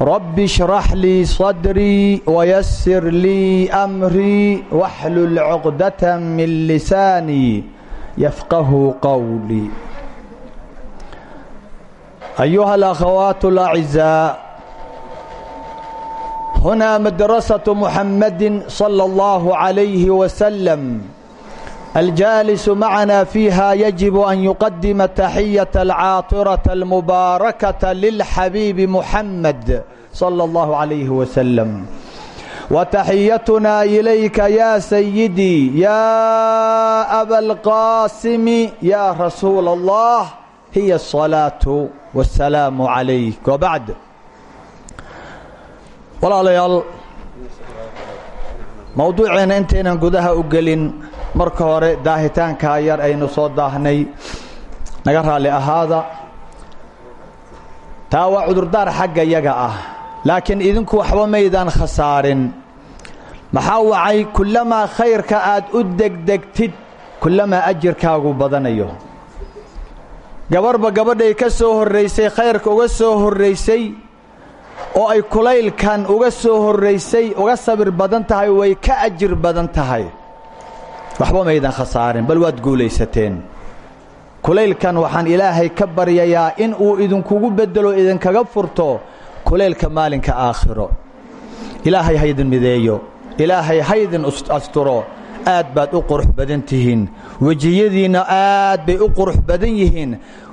رب اشرح لي صدري ويسر لي أمري واحلل عقدة من لساني يفقه قولي أيها الأخوات الأعزاء هنا مدرسة محمد صلى الله عليه وسلم الجالس معنا فيها يجب أن يقدم تحية العاطرة المباركة للحبيب محمد صلى الله عليه وسلم وتحيتنا إليك يا سيدي يا أبا القاسم يا رسول الله هي الصلاة والسلام عليك وبعد walaalayaal mowduuceena intaynan gudaha u gelin marka hore daahitaankaa yar aynu soo daahnay naga raalli ahaada. Taa waa cudurdaar xagga yaga ah laakiin idinku waxba maydaan khasaarin. Maxaa wacay kullamaa khayrka aad u degdegtid kullamaa ajirkaagu badanayo. Gabarhba gabadhay ka soo horraysay khayrka uga soo horraysay oo ay kulaylkan uga soo horraysay uga sabir badan tahay way ka ajir badan tahay waxba maydan khasaarin bal waad guulaysateen. Kulaylkan waxaan ilaahay ka baryayaa in uu idinkugu beddelo idinkaga furto kulaylka maalinka aakhiro. Ilaahay haydin mideeyo ilaahay haydin asturo. Aad baad u qurux badan tihiin wejiyadiinna aad bay u qurux badan yihiin.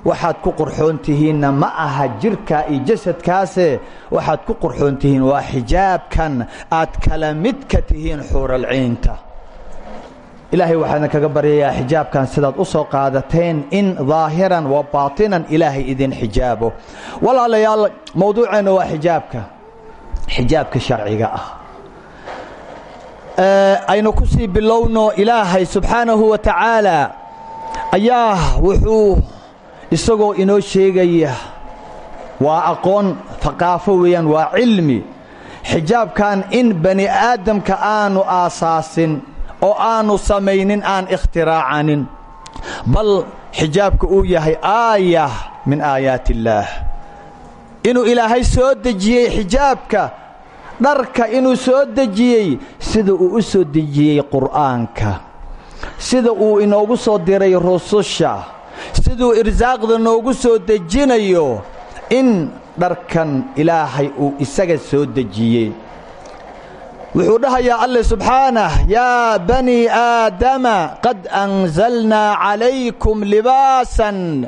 Waxaad ku qurxoon tihiinna ma aha jirka iyo jasadkaase. Waxaad ku qurxoon tihiin waa xijaabkan. Aad kala midka tihiin xuuralciinta ilaahay waxaadna kaga baryayaa xijaabkan sidaad u soo qaadateen in daahiran wa baatinan ilaahay idin xijaabo. Walaalayaal mowduuceenna waa xijaabka. Xijaabka sharciga ah. Aynu ku sii bilowno ilaahay subxaanahu wa tacaala. Ayaa wuxuu isagoo inoo sheegaya waa aqoon haqaafo weeyaan waa cilmi. Xijaabkan in bani aadamka aanu aasaasin oo aanu samaynin aan ikhtiraacaanin bal xijaabka uu yahay aaya min aayaati illaah inuu ilaahay soo dejiyey xijaabka dharka inuu soo dejiyey sida uu u soo dejiyey qur'aanka. Sida uu inoogu soo diray rususha. Siduu irsaaqda noogu soo dejinayo. In dharkan ilaahay uu isaga soo dejiyey wuxuu dhahayaa alle subxaanah yaa bani aadama qad anzalnaa calaykum libaasan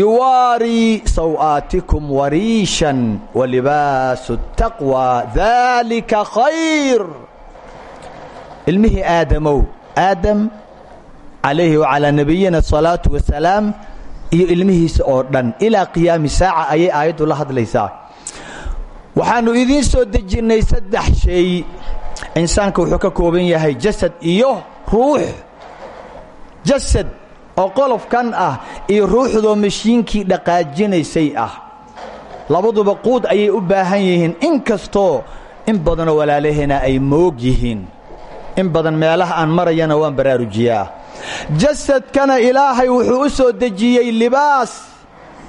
yuwaarii saw'aatikum wariishan walibaasu taqwa daalika khayr. Ilmihii aadamow aadam calayhi wacalaa nabiyina asalaatu wasalaam iyo ilmihiisa oo dhan ilaa qiyaami saaca ayay aayaddu la hadlaysaa waxaannu idiin soo dejinnay saddex shay. Insaanka wuxuu ka kooban yahay jasad iyo ruux. Jasad oo qolofkan ah iyo ruuxdoo mashiinkii dhaqaajinaysay ah. Labaduba quud ayay u baahan yihiin in kastoo in badanoo walaalaheena ay moog yihiin. In badan meelaha aan marayana waan baraarujiyaa. Jasadkana ilaahay wuxuu u soo dejiyey libaas.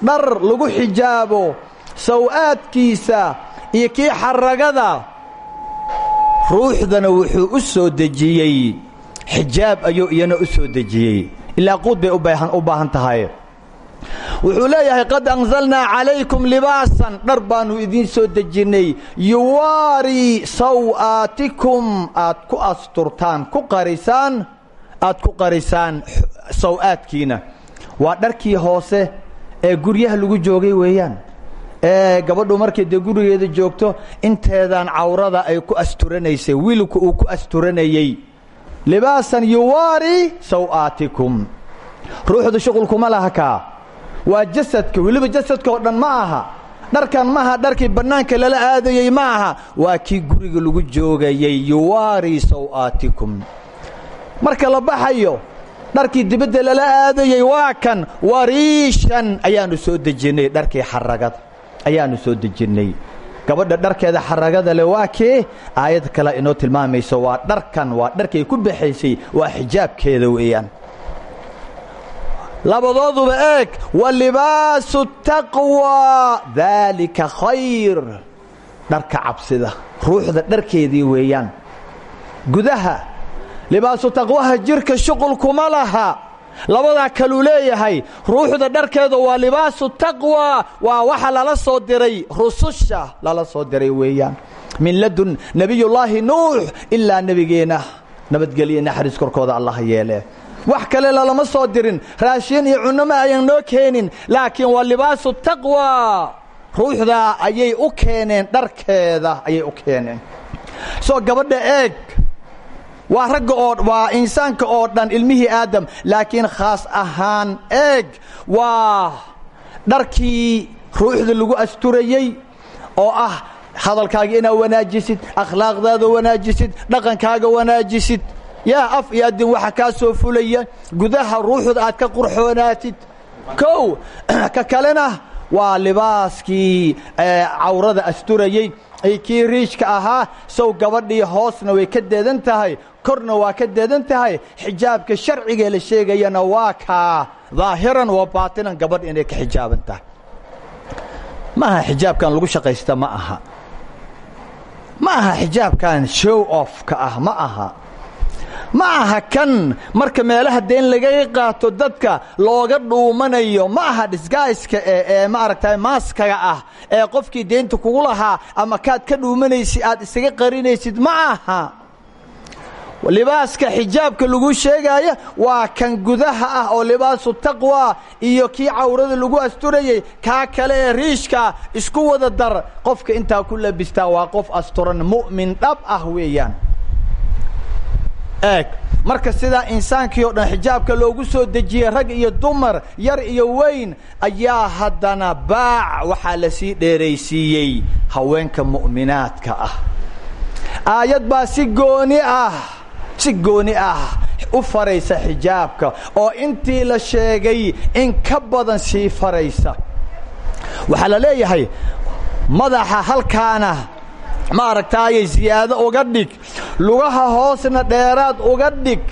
Dhar lagu xijaabo. Saw'aadkiisa iyo kii xaragada ruuxdana wuxuu u soo dejiyey. Xijaab ayuu iyana u soo dejiyey. Ilaa quud bay u baahan tahay. Wuxuu leeyahay qad anzalnaa calaykum libaasan. Dhar baannu idiin soo dejinnay yuwaarii saw'aatikum. Aad ku asturtaan ku qarisaan aad ku qarisaan saw'aadkiina. Waa dharkii hoose ee guryaha lagu joogay weeyaan. ee gabadhu markay dee joogto inteedaan cawrada ay ku asturanaysay wiilku uu ku asturanayey libaasan yuwaari saw'aatikum. Ruuxdu shuqulkuma laha kaa. Waa jasadka weliba jasadka dhan ma aha. Dharkan maaha dharkii bannaanka lala aadayey ma aha. Waa kii guriga lagu joogayey yuwaari saw'aatikum. Marka la baxayo dharkii dibadda lala aadayey waa kan wariishan ayaannu soo dejinnay dharkii xaragada ayaannu soo dejinnay gabadha dharkeeda xaragada le waa kee? Aayad kale inoo tilmaamayso waa dharkan waa dharkay ku baxaysay waa xijaabkeeda weeyaan. Labadooduba eeg wa libaasu taqwa daalika khayr. Dharka cabsida ruuxda dharkeedii weeyaan. Gudaha libaasu taqwaha jirka shuqul kuma laha labadaa kaluu leeyahay ruuxda dharkeeda waa libaasu taqwa waa waxa lala soo diray rususha lala soo diray weeyaan. Min ladun nebiyullaahi nuux ilaa nebigeenna nabadgelye naxariis korkooda allah yeele. Wax kale lalama soo dirin raashin iyo cunoma ayaan noo keenin laakiin waa libaasu taqwa. Ruuxdaa ayay u keeneen dharkeeda ayay u keeneen. Soo gabadha eeg waa ragga oo waa insaanka oo dhan ilmihii aadam laakiin khaas ahaan eeg waa dharkii ruuxda lagu asturayey oo ah hadalkaaga inaad wanaajisid akhlaaqdaada wanaajisid dhaqankaaga wanaajisid. Yaa af iyo adin waxa kaa soo fulaya gudaha ruuxda aad ka qurxoonaatid kow ka kalena waa libaaskii cawrada asturayey kii riijka ahaa sow gabadhii hoosna way ka deedan tahay korna waa ka deedan tahay. Xijaabka sharcigee la sheegayana waa kaa. Daahiran wa baatinan gabadh inay ka xijaaban ma aha xijaabkan lagu shaqaysta ma aha. Ma aha xijaabkan show offka ah ma aha ma aha kan marka meelaha deen lagaga qaato dadka looga dhuumanayo. Ma aha disgaiska ee maaragtay maaskaga ah ee qofkii deynta kugu lahaa ama kaad ka dhuumanaysid aad isaga qarinaysid ma aha libaaska xijaabka lagu sheegaya waa kan gudaha ah oo libaasu taqwa iyo kii cawrada lagu asturayey kaa kale ee riishka isku wada dar qofka intaa ku labistaa waa qof asturan mu'min dhab ah weeyaan eeg. Marka sidaa insaankii oo dhan xijaabka loogu soo dejiyey rag iyo dumar yar iyo weyn ayaa haddana baac waxaa la sii dheeraysiiyey haweenka mu'minaadka ah. Aayad baa si gooni ah si gooni ah u faraysa xijaabka oo intii la sheegay in ka badan sii faraysa. Waxaa la leeyahay madaxa halkaana ma aragtaayey ziyaado uga dhig. Lugaha hoosna dheeraad uga dhig.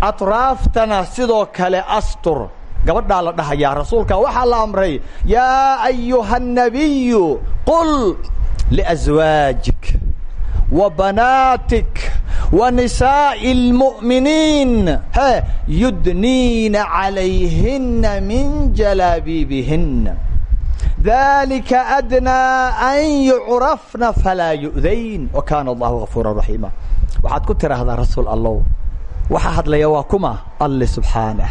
Atraaftana sidoo kale astur. Gabadhaa la dhahayaa rasuulka waxaa la amray yaa ayuha nabiyu qul liaswaajik wa banaatik wa nisaa'i اlmu'miniin he yudniina min jalaabiibihinna dalika adnaa an yucrafna falaa yu'dayn wa kaana allahu gafuura raxiima waxaad ku tidhaahdaa rasuul allow waxaa hadlaya waa kuma alle subxaanah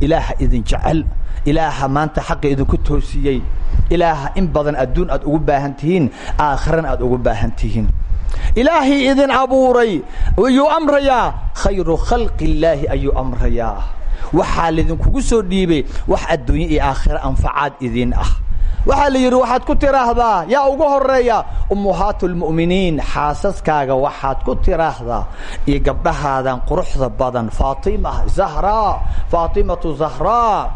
ilaaha idin jecel ilaaha maanta xaqa idinku toosiyey ilaaha in badan adduun aad ugu baahan tihiin aakhiran aad ugu baahan tihiin ilaahii idin abuuray ayuu amrayaa khayru khalqi illaahi ayuu amrayaa waxaa laydinkugu soo dhiibay wax adduunye iyo aakhiro anfacaad idin ah. Waxaa la yidhi waxaad ku tidhaahdaa yaa ugu horreeya ummuhaatu lmu'miniin xaasaskaaga waxaad ku tidhaahdaa iyo gabdhahaadan quruxda badan. Faatima zahraa faatimatu zahraa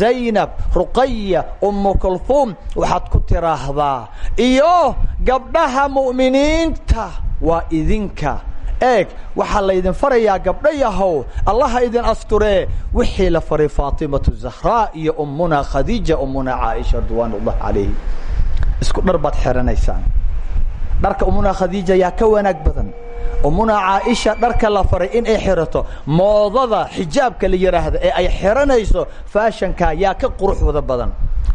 zaynab ruqaya ummu kulfuum waxaad ku tidhaahdaa iyo gabdhaha mu'miniinta waa idinka eeg waxaa laydin farayaa gabdho yahow. Allaha idin asturee. Wixii la faray faatimatu zahraa iyo ummuna khadiija ummuna caaisha ridwaan ullahi calayhi isku dhar baad xihanaysaan dharka ummuna khadiija yaa ka wanaag badan. Ummuna caaisha dharka la faray in ay xirato. Moodada xijaabka la yidhaahdo ee ay xiranayso faashanka yaa ka qurux badan.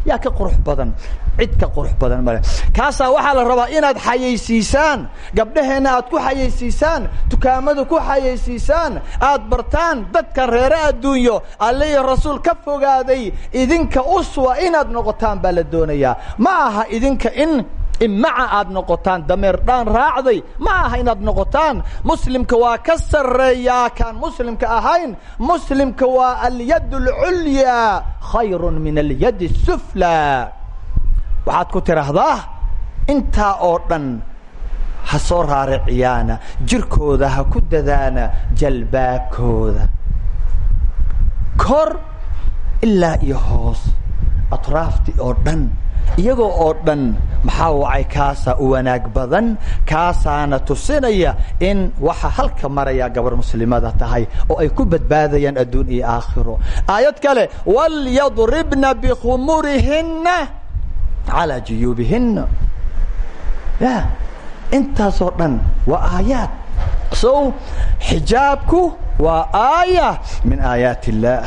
Yaa ka qurux badan cid ka qurux badan male kaasaa waxaa la rabaa inaad xayaysiisaan gabdhaheenna aad ku xayaysiisaan dukaamada ku xayaysiisaan aad bartaan dadka reere adduunyo alle iyo rasuul ka fogaaday idinka uswa inaad noqotaan baa la doonayaa ma aha idinka in imaca aad noqotaan dameer dhaan raacday ma aha inaad noqotaan muslimka waa ka sarreeyaa kaan muslimka ahayn muslimka waa alyad اlculyaa khayru min alyad الsuflaa waxaad ku tidhaahdaa intaa oo dhan ha soo raariciyaana jirkooda ha ku dadaana jalbaabkooda kor ilaa iyo hoos atraafti oo dhan iyagoo oo dhan maxaa wacay kaasaa u wanaag badan? Kaasaana tusinaya in waxa halka maraya gabar muslimada tahay oo ay ku badbaadayaan adduun iyo aakhiro. Aayad kale walyadribna bikhumurihinna calaa juyuubihinna ya intaasoo dhan waa aayaad so xijaabku waa aaya min aayaat illaah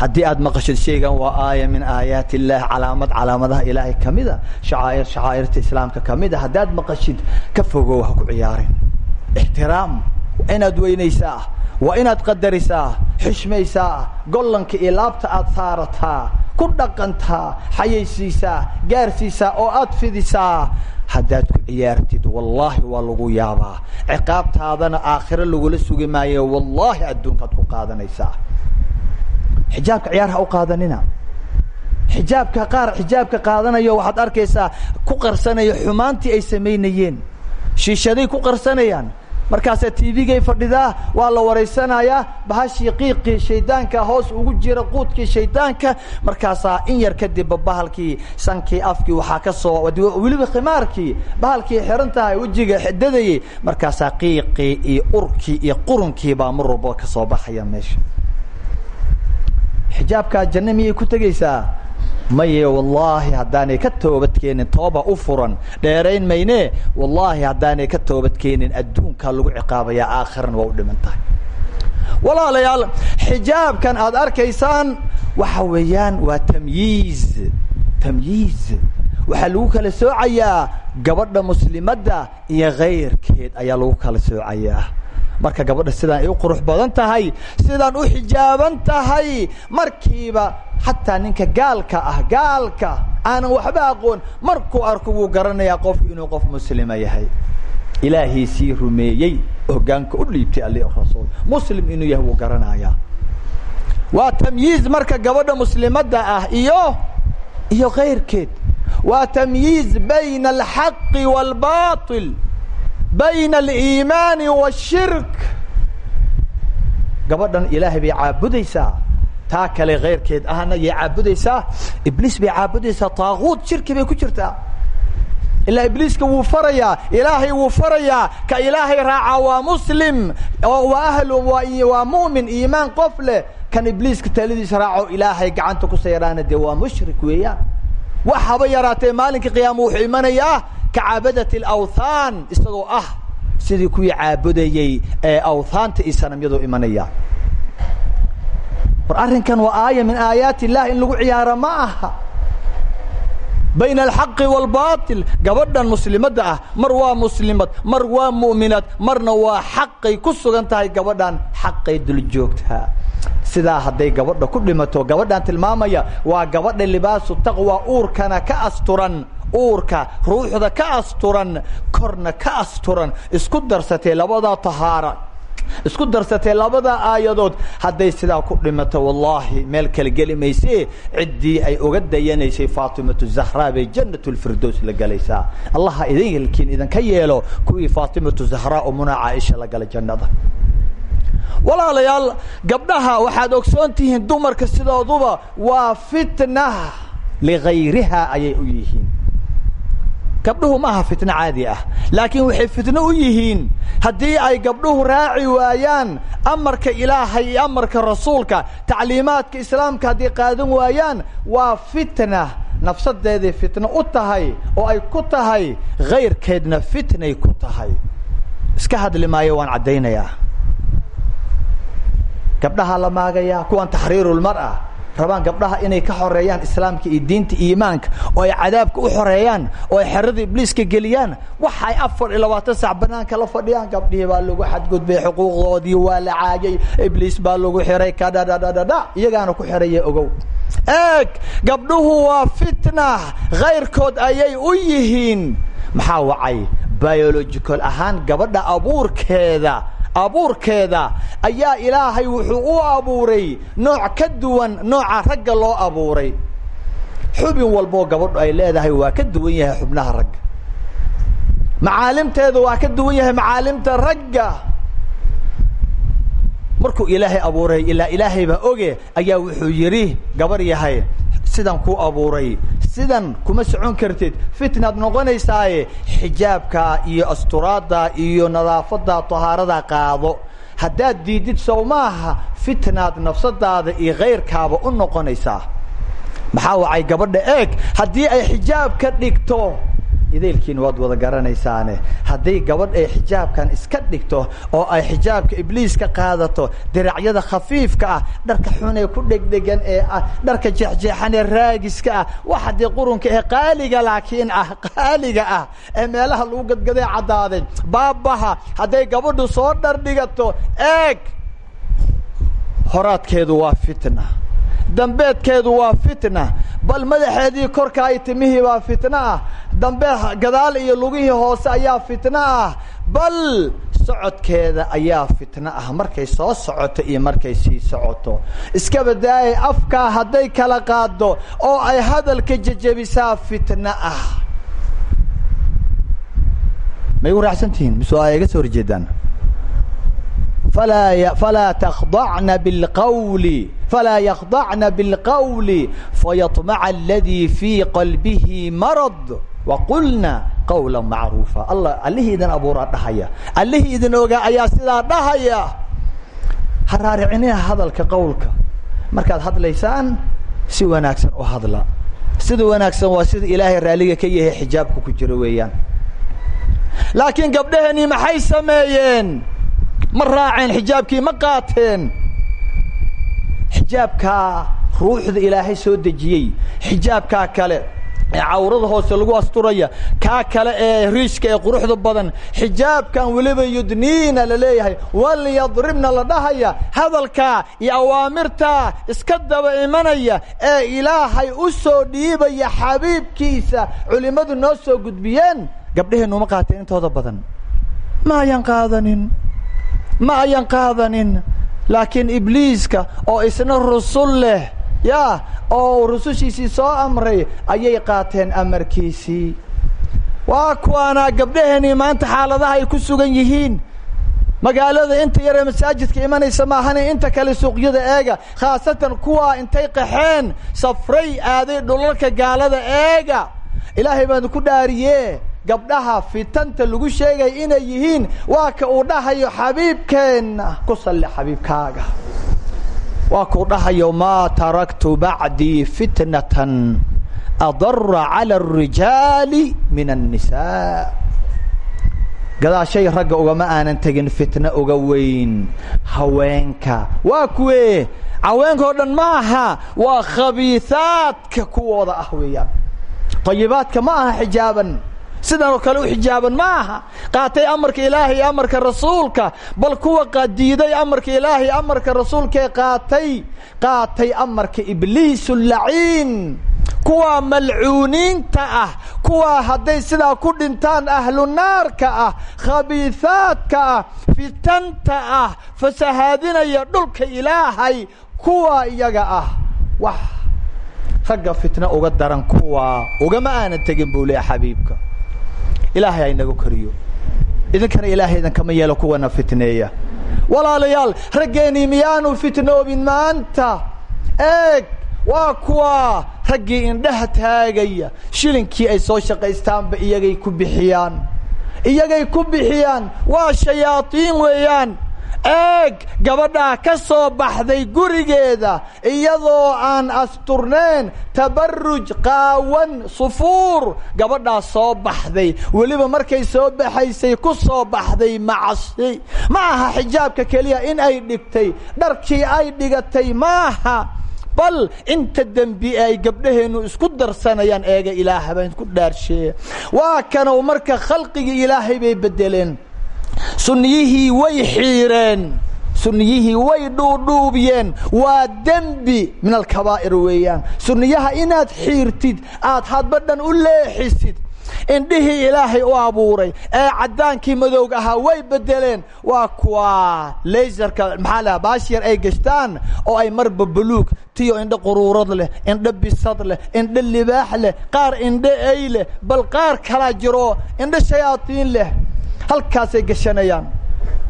haddii aad maqashid shaygan waa aaya min aayaat illaah calaamad calaamadaha ilaahay ka mida shacaa'ir shacaa'irta islaamka ka mid a haddaad maqashid ka fogow ha ku ciyaarin ixtiraam inaad weynaysaa waa inaad qadarisaa xishmaysaa gollanka iyo laabta aad saarataa ku dhaqantaa xayaysiisaa gaarsiisaa oo aad fidisaa haddaad ku ciyaartid wallaahi waa lagu yaabaa. Ciqaabtaadana aakhiro lagula sugi maayo wallaahi adduunkaad ku qaadanaysaa. Xijaabka ciyaar ha u qaadanina. Xijaabka qaar xijaabka qaadanayo waxaad arkaysaa ku qarsanaya xumaantii ay samaynayeen. Shiishaday ku qarsanayaan markaasaa tvgay fadhidaa waa la waraysanayaa bahashii qiiqii shaydaanka hoos ugu jira quudkii shaydaanka. Markaasaa in yar kadibba bahalkii sankii afkii waxaa ka soo weliba khimaarkii bahalkii xiran tahay wejiga xidadayay markaasaa qiiqii iyo urkii iyo qurunkii baa mar walba ka soo baxaya meesha. Xijaabkaa janno miyay ku tegaysaa maye wallaahi haddaanay ka toobadkeenin tooba u furan. Dheerayn maynee wallaahi haddaanay ka toobadkeenin adduunkaa lagu ciqaabayaa aakhirana waa u dhiman walaalayaal xijaabkan aad arkaysaan waxa weeyaan waa tamyiiz tamyiiz. Waxaa lagu kala soocayaa gabadha muslimadda iyo kayrkeed ayaa lagu kala soocayaa marka gabadha sidaan ay u qurux badan tahay sidaan u xijaaban tahay markiiba xataa ninka gaalka ah gaalka aanan waxba aqoon markuu arko wuu garanayaa qofku inuu qof muslima yahay. Ilaahiisii rumeeyey hogaanka u dhiibtay ali rasuul. Muslim inuu yahay wuu garanayaa. Waa tamyiiz marka gabadha muslimadda ah iyo iyo kayrkeed waa tamyiiz bayna alxaqi wاlbaطil bayna aliimaani washirk gabadhan ilaahay bay caabudaysaa taa kale kayrkeed ahna yay caabudaysaa ibliis bay caabudaysaa taaguud shirki bay ku jirtaa ilaa ibliiska wuu farayaa ilaahay wuu farayaa ka ilaahay raaca waa muslim waa ahlu waa mu'min iimaan qof leh kan ibliiska taladiisa raaco ilaahay gacanta ku sayraana dee waa mushrik weeyaan wax haba yaraatee maalinka qiyaama wuxuu imanayaa kacaabadat alawthaan isagoo ah sidii kuwii caabudayey ee awthaanta iyo sanamyadu imanaya. War arrinkan waa aaya min aayaat illah in lagu ciyaaro ma aha. Bayna alxaqi wاlbaطil gabadhan muslimadda ah mar waa muslimad mar waa mu'minad marna waa xaqay ku sugan tahay gabadhan xaqay dul joogtaa sidaa hadday gabadha ku dhimato gabadhan tilmaamaya waa gabadha libaasu taqwa uurkana ka asturan uurka ruuxda ka asturan korna ka asturan. Isku darsatee labadaa tahaara isku darsatee labadaa aayadood. Hadday sidaa ku dhimato wallaahi meel kala geli maysee. Ciddii ay uga dayanaysay faatimatu zahraa bay jannat lfirdows la gelaysaa allaha idin yelkiin idinka yeelo kuwii faatimatu zahraa oo munaa caaisha la galay jannada. Walaalayaal gabdhaha waxaad ogsoon tihiin dumarka sidooduba waa fitna ligayriha ayay u yihiin gabdhuhu ma aha fitno caadi ah. Laakiin waxay fitno u yihiin haddii ay gabdhuhu raaci waayaan amarka ilaahay iyo amarka rasuulka tacliimaadka islaamka hadday qaadan waayaan waa fitna. Nafsadeeday fitno u tahay oo ay ku tahay kayrkeedna fitnay ku tahay. Iska hadli maayo waan caddaynayaa. Gabdhaha la maagayaa kuwan taxriirulmar'a rabaan gabdhaha inay ka xoreeyaan islaamka iyo diinta iimaanka oo ay cadaabka u xoreeyaan oo ay xerada ibliiska geliyaan waxa ay afar iyo labaatan sac banaanka la fadhiyaan gabdhihii baa lagu xadgudbay xuquuqdoodii waa la caayay ibliis baa lagu xiray kadhadhadhadha iyagaana ku xeraya ogow. Eeg gabdhuhu waa fitna kayrkood ayay u yihiin. Maxaa wacay? Biological ahaan gabadha abuurkeeda abuurkeeda ayaa ilaahay wuxuu u abuuray nooc ka duwan nooca ragga loo abuuray. Xubin walboo gabadhu ay leedahay waa ka duwan yahay xubnaha ragga. Macaalimteeda waa ka duwan yahay macaalimta ragga. Markuu ilaahay abuuray ilaa ilaahay baa oge ayaa wuxuu yidhi gabar yahay sidan ku abuuray sidan kuma socon kartid. Fitnaad noqonaysaaye xijaabka iyo asturaadda iyo nadaafadda tahaarada qaado. Haddaad diidid sow maaha nafsadaada iyo kayrkaaba u noqonaysaa. Maxaa wacay gabadha? Eeg haddii ay xijaabka dhigto ideelkiina waad wada garanaysaane hadday gabadh ay xijaabkan iska dhigto oo ay xijaabka ibliis ka qaadato diracyada khafiifka ah dharka xun ee ku dhegdhegan ee ah dharka jeexjeexan ee raagiska ah waxa dee qurunka ee qaaliga laakiin ah qaaliga ah ee meelaha lagu gadgaday caddaaday baabaha hadday gabadhu soo dhardhigato eeg! Horaadkeedu waa fitna dambeedkeedu waa fitna bal madaxeedii korka ay timihii baa fitno ah. Dambe gadaal iyo lugihii hoose ayaa fitno ah bal socodkeeda ayaa fitno ah. Markay soo socoto iyo markay sii socoto. Iska badaayay afkaa hadday kala qaado oo ay hadalka jejebisaa fitno ah. May u raacsantihiin mise soo horjeedaan falaa takhdacna bilqawli falaa yakhdacna bilqawli fayaطmaca aladii fii qalbihi marad waqulna qawla macruufa allah allihii idin abuuraa dhahaya allihii idin ogaa ayaa sidaa dhahaya ha raaricinina hadalka qowlka markaad hadlaysaan si wanaagsan u hadla sida wanaagsan waa sida ilaahay raaliga ka yahay xijaabka ku jiro weeyaan laakiin gabdhaheenii maxay sameeyeen ma raaceen xijaabkii ma qaateen. Xijaabkaa ruuxda ilaahay soo dejiyey xijaabkaa kale ee cawrada hoose lagu asturaya kaa kale ee riishka ee quruxda badan xijaabkan weliba yudniina la leeyahay. Walyadribna la dhahaya hadalkaa iyo awaamirtaa iska daba imanaya ee ilaahay u soo dhiibaya xabiibkiisa. Culimmadu noo soo gudbiyeen gabdhaheennu ma qaateen intooda badan. Ma ayan qaadanin ma ayan qaadanin laakiin ibliiska oo isna rusul leh yaa oo rusushiisii soo amray ayay qaateen amarkiisii. Waa kuwaanaa gabdhaheenii maanta xaaladaha ay ku sugan yihiin. Magaalada inta yaree masaajidka imanaysa maahane inta kale suuqyada eega khaasatan kuwaa intay qaxeen safray aaday dhulalka gaalada eega. Ilaahay baan ku dhaariye gabdhaha fitanta lagu sheegay inay yihiin waa ka uu dhahayo xabiibkeenna. Ku salli xabiibkaaga. Waa kuu dhahayo maa taraktu bacdii fitnatan adara cala arijaali min annisaa. Gadaashay ragga ugama aanan tegin fitno uga weyn. Haweenka. Waa kuwe. Haweenkao dhan ma aha. Waa khabiihaadka kuwooda ah weeyaan. Ayibaadka ma aha xijaaban sidan oo kale u xijaaban ma aha qaatay amarka ilaahay amarka rasuulka. Bal kuwa diiday amarka ilaahay amarka rasuulkaee qaatay qaatay amarka ibliis laciin. Kuwa malcuuniinta ah kuwa hadday sidaa ku dhintaan ahlu naarka ah khabiihaadka ah fitanta ah fasahaadinaya dhulka ilaahay kuwa iyaga ah. Wax ragga fitna uga daran kuwa ugama aanan tegin buu leeya xabiibka ilaahay ha inagu koriyo idinkana ilaahay idinkama yeelo kuwana fitneeya. Walaalayaal raggeenii miyaanu fitnoobin maanta? Eeg waa kuwa raggii indhaha taagaya. Shilinkii ay soo shaqaystaanba iyagay ku bixiyaan. Iyagay ku bixiyaan. Waa shayaadiin weeyaan eeg gabadhaa ka soo baxday gurigeeda iyadoo aan asturnayn tabaruj qaawan sufuur. Gabadhaa soo baxday weliba markay soo baxaysay ku soo baxday macasi ma aha xijaabka keliya in ay dhigtay dharkii ay dhigatay maaha bal inta dembi ay gabdhaheennu isku darsanayaan eega ilaaha baan isku dhaarsheeya waa kanow marka khalqigii ilaahay bay beddeleen sunniyihii way xiireen sunniyihii way dhuudhuubiyeen. Waa dembi min alkabaa'ir weeyaan. Sunniyaha inaad xiirtid aad hadbadhan u leexisid. Indhihii ilaahay u abuuray ee caddaankii madowg ahaa way beddeleen. Waa kuwa laysarka maxaa laha baashyar ay gashtaan oo ay marba buluug tiyo indho quruurad leh indho bisad leh indho libaax leh qaar indho ey leh bal qaar kalaa jiro indho shayaadiin leh halkaasay gashanayaan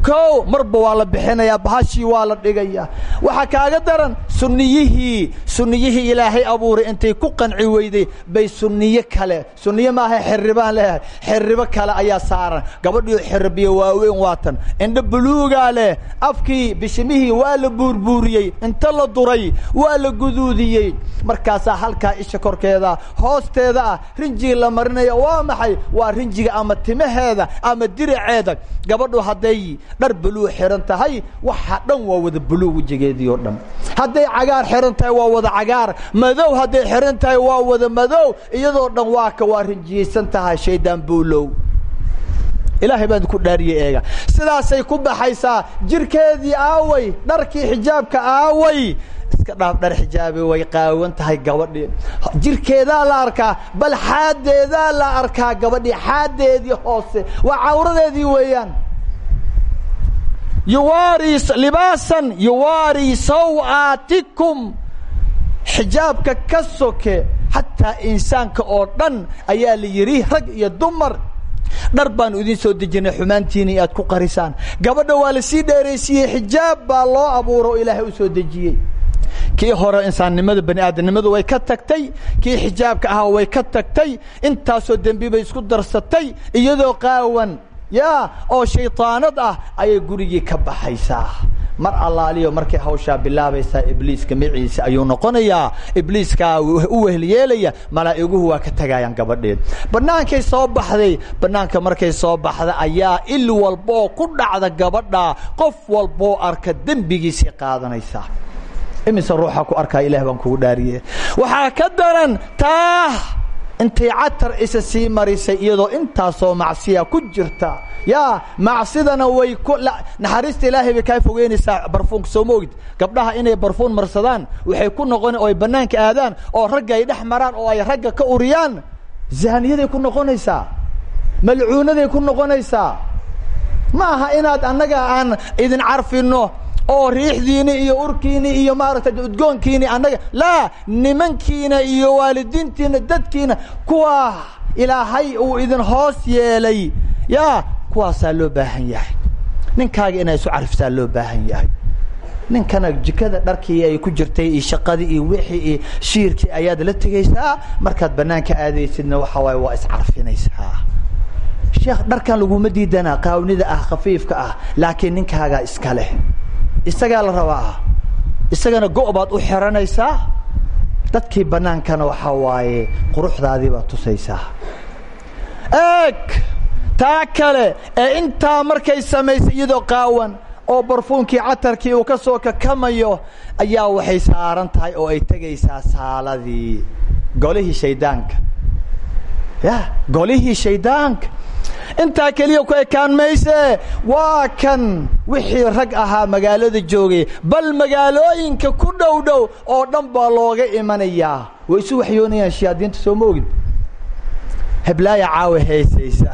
kow marba waa la bixinayaa bahashii waa la dhigayaa waxaa kaaga daran sunniyihii sunniyihii ilaahay abuuray intay ku qanci weyday bay sunniye kale. Sunniye maaha xirribaan leeyahay xirribo kale ayaa saaran. Gabadhii xirribiyo waaweyn waatan indho buluugaa leh afkii bishimihii waa la buurbuuriyey. Inta la duray waa la guduudiyey. Markaasaa halkaa isha korkeeda hoosteeda ah rinjigi la marinaya waa maxay? Waa rinjiga ama timaheeda ama diraceeda. Gabadhu hadday dhar buluu xihan tahay waxa dhan waa wada buluu wejigeedii oo dhan. Hadday cagaar xihan tahay waa wada cagaar. Madow hadday xihan tahay waa wada madow. Iyadoo dhan waa ka waa rinjiyeysan tahay shaydaan buulow ilaahay baan ku dhaariyey eega. Sidaasay ku baxaysaa jirkeedii aaway dharkii xijaabka aaway. Iska dhaaf dhar xijaabi way qaawan tahay gabadhii. Jirkeedaa la arkaa bal xaadeedaa la arkaa gabadhii. Xaadeedii hoose waa cawradeedii weeyaan libaasan yuwaari sawaatikum. Xijaabka ka soke xataa insaanka oo dhan ayaa la yidhi rag iyo dumar dhar baanu idiin soo dejinay xumaantiini aad ku qarisaan. Gabadha waa la sii dheeraysiiyey xijaab baa loo abuuro oo ilaahay u soo dejiyey. Kii hore insaannimada bani aadamnimadu way ka tagtay kii xijaabka ahaa way ka tagtay intaasoo dembi bay isku darsatay iyadoo qaawan yaa oo shayطaanad ah ayay gurigii ka baxaysaa. Mar allaaliyo markay hawshaa bilaabaysaa ibliiska maciisa ayuu noqonayaa. Ibliiskaa u wehlyeelaya malaa'iguhu waa ka tagayaan gabadheed. Bannaankay soo baxday bannaanka markay soo baxda ayaa il walboo ku dhacda gabadha. Qof walboo arka dembigiisii qaadanaysaa imise ruuxaa ku arkaa ilaah baan kugu dhaariye. Waxaa ka daran taa intay catar isa sii marisay iyadoo intaasoo macsiya ku jirta. Yaa macsidana way ku naxariista ilaahay bay kaa fogeynaysaa barfuunka soo moogid. Gabdhaha inay barfuun marsadaan waxay ku noqon oo ay aadaan oo ragga ay dhex oo ay ragga ka uriyaan zahniyaday ku noqonaysaa malcuunaday ku noqonaysaa. Ma inaad annaga aan idin carfino oo riixdiini iyo urkiini iyo maaragtay udgoonkiini annaga laa nimankiina iyo waalidiintiina dadkiina kuwaa ilaahay uu idin hoos yeelay yaa kuwaasaa loo baahan yahay. Ninkaaga inaa isu carfsaa loo baahan yahay. Ninkana jikada dharkii ay ku jirtay iyo shaqadii iyo wixii iyo shiirkii ayaad la tegaysaa markaad bannaanka aadaysidna waxa waaye waa iscarfinaysaa. Sheekh dharkan laguma diidanaa qaawnida ah khafiifka ah laakiin ninkaagaa iska leh isagaa la rabaa. Isagana go' baad u xiranaysaa. Dadkii bannaankana waxaa waaye quruxdaadii baad tusaysaa. Eeg! Taa kale ee intaa markay samaysay iyadoo qaawan oo barfuunkii catarkii uu ka soo kakamayo ayaa waxay saaran tahay oo ay tegaysaa saaladii golihii shaydaanka. Ya golihii shaydaanka intaa keliya ku ekaan mayse. Waa kan wixii rag ahaa magaalada joogay bal magaalooyinka ku dhow dhow oo dhan baa looga imanayaa. Way isu waxyoonayaan shayaadiinta soo ma ogid heblaaya caawa heesaysa.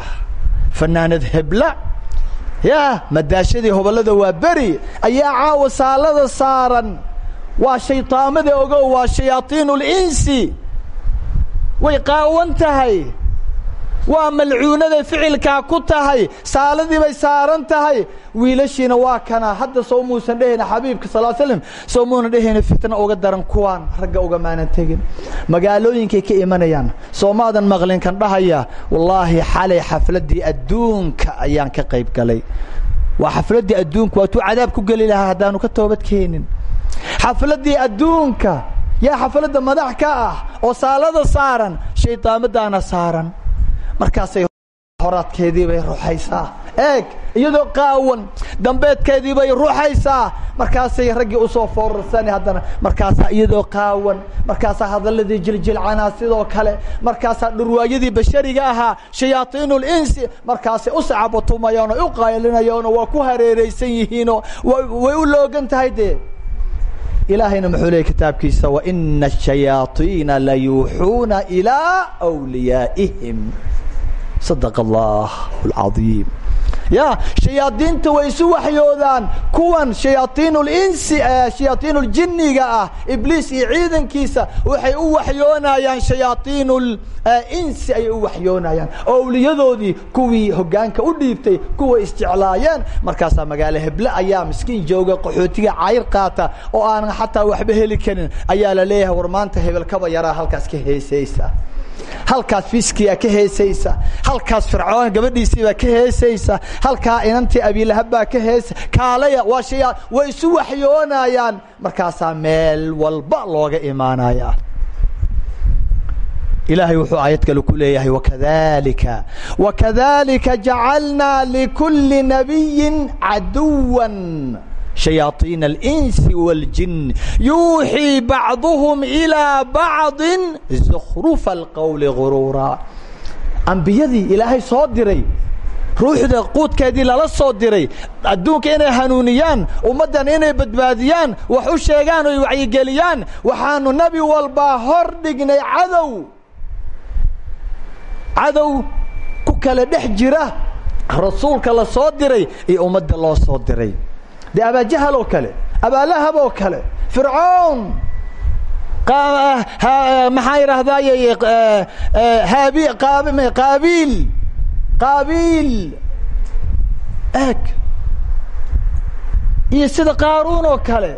Fanaanad hebla? Yaa madaashadii hobollada waa beri ayaa caawa saalada saaran. Waa shaydaamada ogow waa shayaaiin اlinsi way qaawan tahay waa malcuunaday ficilkaa ku tahay saaladii bay saaran tahay. Wiilashiina waa kana hadda soo muusan dhehayna xabiibka sal slm soo muuna dhehayna fitna uga daran kuwaan ragga ugamaanan tegin. Magaalooyinkay ka imanayaan soomaadan maqlinkan dhahaya wallaahi xalay xafladdii adduunka ayaan ka qayb galay. Waa xafladdii adduunka waatuu cadaab ku geli lahaa haddaanu ka toobad keenin. Xafladdii adduunka yaa xafladda madax ka ah oo saalada saaran shaydaamadaana saaran markaasay horaadkeediibay ruxaysaa eeg iyadoo qaawan dambeedkeediibay ruxaysaa markaasay raggii u soo foorarsan haddana markaasaa iyadoo qaawan markaasaa hadaladii jiljilcanaa sidoo kale markaasaa dhurwaayadii bashariga ahaa shayaaiin insi markaasay u sacabatumayaanoo u qaylinayano waa ku hareereysan yihiino way u loogan tahay dee. Ilaahayna muxuu leeyay kitaabkiisa waina shayaaiina layuuxuuna ilaa wliyaa'ihim sadq allah اlcaiim ya shayaadiinta way isu waxyoodaan. Kuwan shayaaiinulinsi shayaaiinuljinniga ah ibliis iyo ciidankiisa waxay u waxyoonayaan shayaaiinul insi ayay u waxyoonayaan. Oo awliyadoodii kuwii hogaanka u dhiibtay kuwa isjeclaayeen. Markaasaa magaalo heble ayaa miskiin jooga qaxootiga cayr qaata oo aanan xataa waxba heli karin ayaa la leeyahay war maanta hebelkaba yaraa halkaas ka heesaysa halkaas fiskiyaa ka heesaysa. Halkaas fircoon gabadhiisiibaa ka heesaysa. Halkaa inantii abilahabbaa ka heesa kaalaya waa shaya way isu waxyoonayaan. Markaasaa meel walba looga imaanaya. Ilaahay wuxuu aayad kale ku leeyahay wakadalika wakadalika jacalnaa likulli nabiyin caduwan shayaaiina alinsi waaljin yuuxii بعضهم ilaa بعض zukhrufa alqowli guruuraa ambiyadii ilaahay soo diray ruuxda quudkeedii lala soo diray adduunka inay hanuuniyaan ummaddan inay badbaadiyaan wax u sheegaan oy wacyigeliyaan waxaanu nebi walbaa hor dhignay cadow cadow ku kala dhex jira rasuulka la soo diray iyo ummadda loo soo diray de abaajahal oo kale abaalahab oo kale fircoon. Maxaa yidhaahdaay haabi qaabiil qaabiil eeg. Iyo sida qaaruun oo kale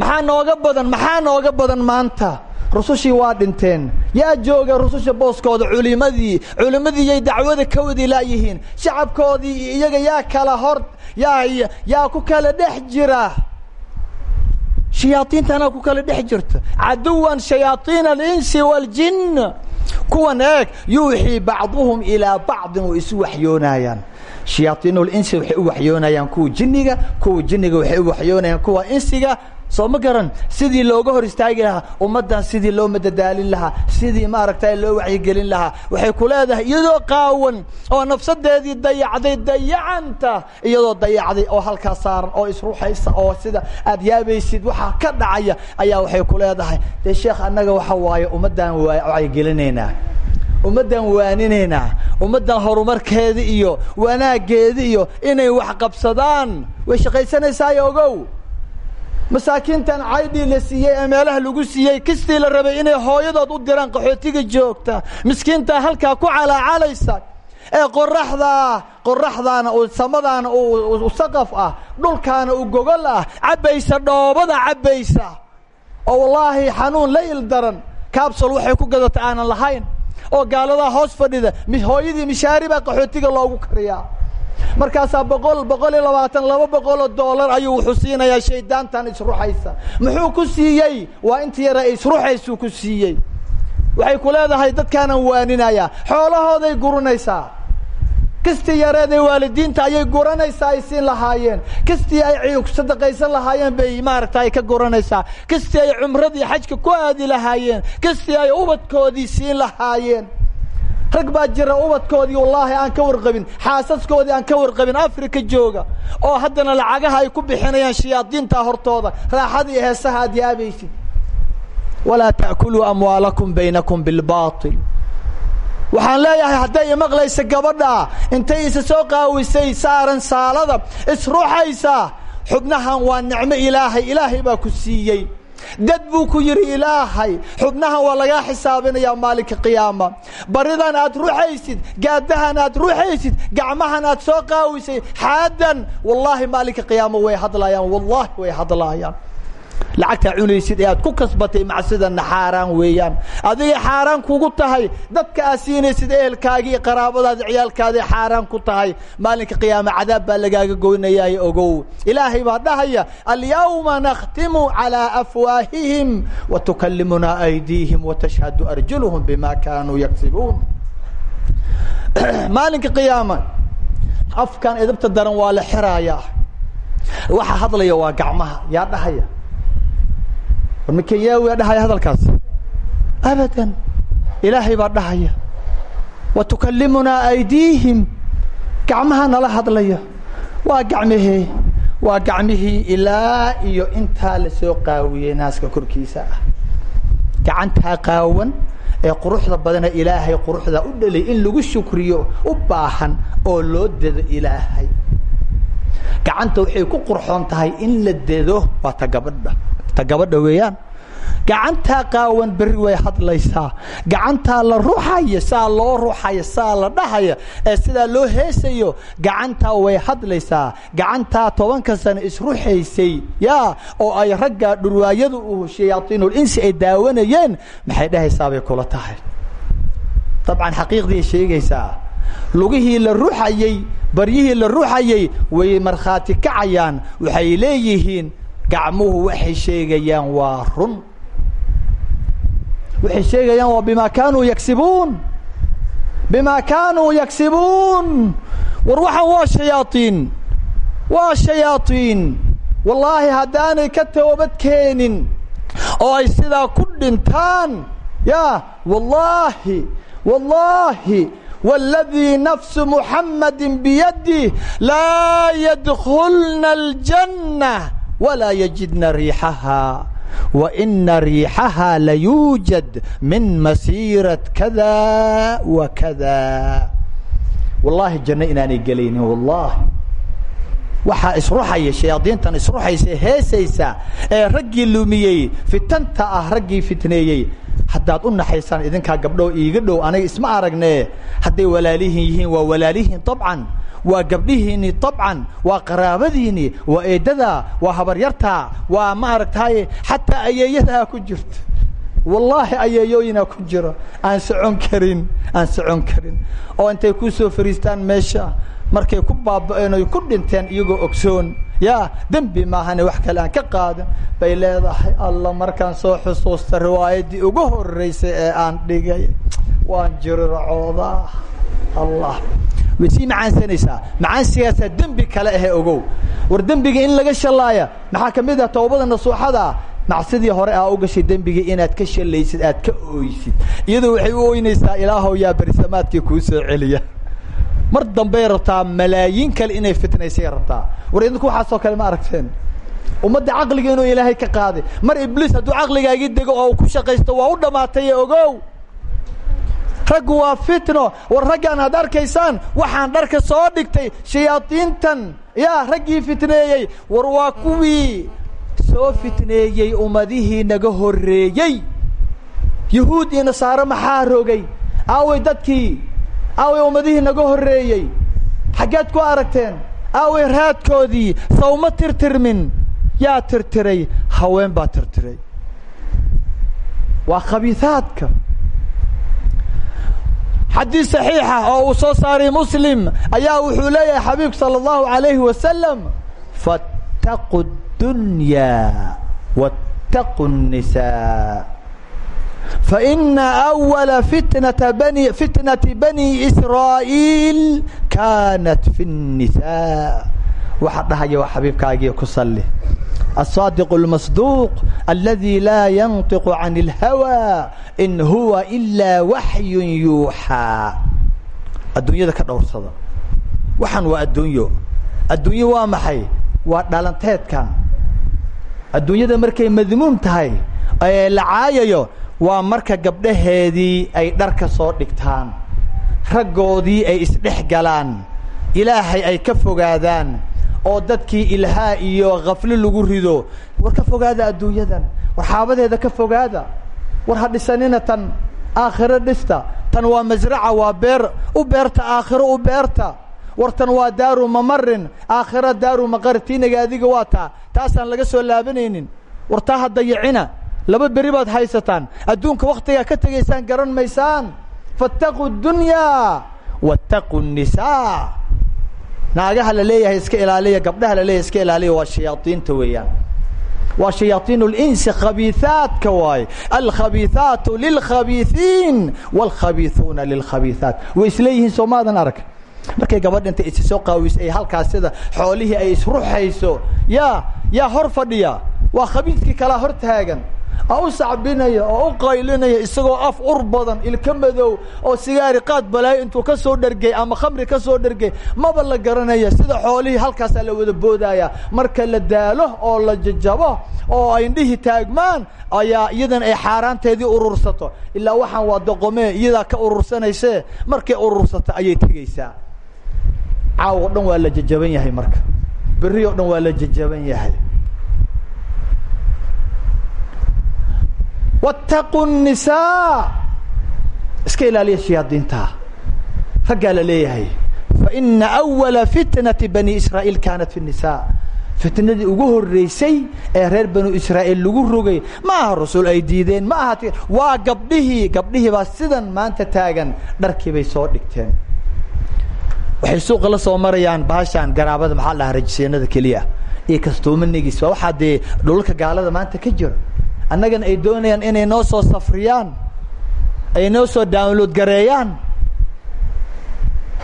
maxaa nooga badan maxaa nooga badan maanta rusushii waa dhinteen. Yaa jooga rususha booskooda culimadii culimmadii yay dacwada ka wadi laayihiin shacabkoodii iyaga yaa kala hor yaa yaa ku kala dhex jira. Shayaaiintanaa ku kala dhex jirta. Caduwan shayaaiin alinsi waljin. Kuwan eeg yuuxii bacduhum ilaa bacdin isu waxyoonayaan. Shayaaiinulinsi waxay u waxyoonayaan kuwa jinniga kuwa jinniga waxay u waxyoonayaan kuwa insiga soo ma garan sidii looga hor istaagi lahaa ummaddan sidii loo madadaalin lahaa sidii maaragta loo wacyigelin lahaa. Waxay ku leedahay iyadoo qaawan oo nafsadeedii dayacday dayacanta iyadoo dayacday oo halkaa saaran oo isruxaysa oo sida aad yaabaysid waxaa ka dhacaya ayaa waxay ku leedahay. Dee sheekh annaga waxa waaye ummaddaan wacyigelinaynaa. Ummaddan waaninaynaa. Ummaddan horumarkeedi iyo wanaaggeedi iyo inay wax qabsadaan. Way shaqaysanaysaay ogow masaakiintan caydhii la siiyey ee meelaha lagu siiyey kistii la rabay inay hooyadood u diraan qaxootiga joogta. Miskiintaa halkaa ku calaacalaysa ee qoraxdaa qoraxdaana uu samadaana u saqaf ah dhulkaana u gogol ah cabbaysa dhoobada cabbaysa. Oo wallaahi xanuun la il daran. Kaabsol waxay ku gadata aanan lahayn. Oo gaaladaa hoos fadhida hooyadii mishaari baa qaxootiga loogu kariyaa markaasaa boqol boqol iyo labaatan laba boqoloo doolar ayuu wuxuu siinayaa shaydaantan isruxaysa. Muxuu ku siiyey? Waa inta yara isruxaysuu ku siiyey. Waxay ku leedahay dadkaanan waaninayaa xoolahooday guranaysaa. Kastii yareed ee waalidiinta ayay guranaysaa ay siin lahaayeen. Kastii ay sadaqaysan lahaayeen bay maaragta ay ka guranaysaa. Kastii ay cumradii xajka ku aadi lahaayeen. Kastii ay ubadkoodii siin lahaayeen rag baa jira ubadkoodii wallaahi aan ka warqabin xaasaskoodii aan ka warqabin africa jooga oo haddana lacagaha ay ku bixinayaan shayaadiinta hortooda raaxadii heesaha aad yaabaysid. Walaa ta'kuluu amwaalakum baynakum bilbaail waxaan leeyahay hadday imaqlaysa gabadha intay isa soo qaawisay saaran saalada isruxaysa xubnahan waa nicmo ilaahay ilaahay baa ku siiyey dad buu ku yidhi ilaahay xubnahan waa lagaa xisaabinayaa maalinka qiyaama. Baridan aad ruxaysid gaadahan aad ruxaysid gacmahan aad soo qaawisay xaadan. Wallaahi maalinka qiyaama way hadlaayaan wallaahi way hadlaayaan lacagtaa cunaysid ee aad ku kasbatay macsidana xaaraan weeyaan. Adigay xaaraan kugu tahay dadka aad siinaysid ehelkaagii qaraabadaada xaaraan ku tahay. Maalinka qiyaame cadaab baa lagaaga goynayaaye ogow. Ilaahay baa dhahaya alyawma nakhtimu calىa afwaahihim watukallimunaa aydiihim watashhadu arjuluhum bima kaanuu yagsibuun maalinka qiyaama afkan edabta daran waa la xiraayaa waxa hadlaya waa gacmaha yaa dhahaya war ma kenyaawiyaa dhahaya hadalkaas? Abadan. Ilaahay baa dhahaya. Wa tukallimunaa aydiihim gacmaha nala hadlaya. Waa gacmahee waa gacmihii ilaa iyo intaa la soo qaawiyey naaska korkiisa ah. Gacantaa qaawan ee quruxda badana ilaahay quruxda u dhalay in lagu shukriyo u baahan oo loo dedo ilaahay. Gacanta waxay ku qurxoon tahay in la dedo waa ta gabadha ta gabadha weeyaan gacantaa qaawan berri way hadlaysaa. Gacantaa la ruxaya loo ruxaya la dhahaya ee sidaa loo heesayo gacantaa way hadlaysaa. Gacantaa tobanka sano isruxaysay yaa oo ay ragga dhurwaayadu u shayaaiinul insi ay daawanayeen maxay dhahaysaabay kula tahay. Dabcan xaqiiqdiiay sheegaysaa. Lugihii la ruxayey baryihii la ruxayey way markhaati kacayaan waxay leeyihiin gacmuhu waxay sheegayaan waa run waxay sheegayaan waa bima kaanuu yagsibuun bima kaanuu yagsibuun war waxaan waa shayaaiin waa shayaaiin wallaahi haddaanay ka toobad keenin oo ay sidaa ku dhintaan ya wallaahi wallaahi wاladii nafsu muxamadi biyadih laa yadkulna اljanة walaa yajidna riixaha waina riixaha layuujad min masiiraة kada wa kada wallaahi janno inaanay gelaynin wallahi waxaa isruxaya shayaadiintan isruxaysa heesaysa ee raggii lumiyey fitanta ah raggii fitneeyey haddaad u naxaysaan idinkaa gabdhow iiga dhow aniga isma aragne hadday walaalihiin yihiin waa walaalihiin dabcan waa gabdhihiinii dabcan waa qaraabadiinii waa eedada waa habaryarta waa ma aragtaye xataa ayeeyadaa ku jirta. Wallaahi ayeeyooyinaa ku jira. Aan socon karin aan socon karin. Oo intay kuu soo fariistaan meesha markay ku baaba'een oy ku dhinteen iyagoo ogsoon yaa dembi maahane wax kale aan ka qaadan bay leedahay alla markaan soo xusuusta riwaayaddii ugu horeysay ee aan dhigay waan jirircoodaa allah. Way sii macaansanaysaa. Macaansigaasaa dembi kale ahe ogow. War dembiga in laga shallaaya maxaa ka mid ah toobada nasuuxada macsidii hore aa u gashay dembigii inaad ka shallaysid aad ka ooysid. Iyadoo waxay u ooynaysaa ilaahow yaa berisamaadkii kuu soo celiya mar dambey rabtaa malaayiin kale inay fitnaysay rabtaa. War idinku waxaasoo kale ma aragteen. Ummadda caqliga inuu ilaahay ka qaaday mar ibliis hadduu caqligaagii dego oo ku shaqaysto waa u dhammaataye ogow. Raggu waa fitno. War raggaan aad arkaysaan waxaan dharka soo dhigtay shayaadiintan. Yaa raggii fitneeyey. War waa kuwii soo fitneeyey ummadihii naga horreeyey. Yahuud iyo nasaare maxaa rogay aaway dadkii aawey ummadihii naga horreeyey. Xaggeed ku aragteen aawey raadkoodii sawma tirtirmin. Yaa tirtiray haween baa tirtiray. Waa khabiihaadka xadiis saxiixa ah oo uu soo saaray muslim ayaa wuxuu leeyahay xabiibku sala allahu alayhi wasalam fattaqu dunyaa wattaqu nnisaa faina awala fitnata bani fitnati bani israa'iil kaanat fi الnisaa waxaa dhahaya waa xabiibkaagii ku salli الصاaدق المصدوq الذي laa ينطق عن الهوى in huwa إlaa waxy yuuxىa adduunyada ka dhowrsada waxaan waa addunyo addunyo waa maxay waa dhalanteedkan adduunyada markay madmuum tahay ee la caayayo waa marka gabdhaheedii ay dharka soo dhigtaan. Raggoodii ay isdhex galaan. Ilaahay ay ka fogaadaan. Oo dadkii ilhaa iyo khaflo lagu rido. War ka fogaada adduunyadan. War xaabadeeda ka fogaada. War ha dhisanina tan. Aakhiro dhista. Tan waa masraca waa beer. U beerta aakhiro u beerta. War tan waa daaru mamarin. Aakhiro daaru maqari tiinaga adiga waa taa. Taasaan laga soo laabanaynin war taa ha dayicina laba beri baad haysataan adduunka wakhtigaa ka tegaysaan garan maysaan faataquu dunyaa waataquu الnisaa naagaha la leeyahay iska ilaaliya gabdhaha la leeyahay iska ilaaliya waa shayaaiinta weeyaan waa shayaaiin اlinsi khabiiثaadka waaye alkhabiiثaatu lilkhabiiثiin wاlkhabiiثuuna lilkhabiiثaat way isleeyihiin soomaadan arag markay gabadha inta isi soo qaawis ay halkaas sida xoolihii ay isruxayso yaa yaa hor fadhiya waa khabiidkii kalaa hor taagan u sacbinaya oo u qaylinaya isagoo af ur badan ilka madow oo sigaari qaad balaayo intuu ka soo dhergey ama khamri ka soo dhergey maba la garanaya sida xoolihii halkaasaa la wada boodaya. Marka la daalo oo la jajabo oo ay indhihii taagmaan ayaa iyadan ay xaaraanteedii urursato. Ilaa waxaan waa doqomee iyadaa ka urursanayse markay urursato ayay tegeysaa caaw o dhan waa la jajaban yahay marka. Berri o dhan waa la jajaban yahay wattaqu الnisaa iska ilaaliya shayaadiinta raggaa la leeyahay faina awala fitnati bani israa'iil kaanat fi الnisaa fitnadii ugu horeysay ee reer banu israa'iil lagu rogay ma aha rasuul ay diideen ma aha waa gabdhihii gabdhihii baa sidan maanta taagan dharkii bay soo dhigteen waxay suuqa la soo marayaan baashaan garaabada maxaa dhahaa rajiseenada keliya iyo kastuumanigis waa waxaa dee dhulalka gaalada maanta ka jira annagana ay doonayaan inay noo soo safriyaan ay noo soo download gareeyaan.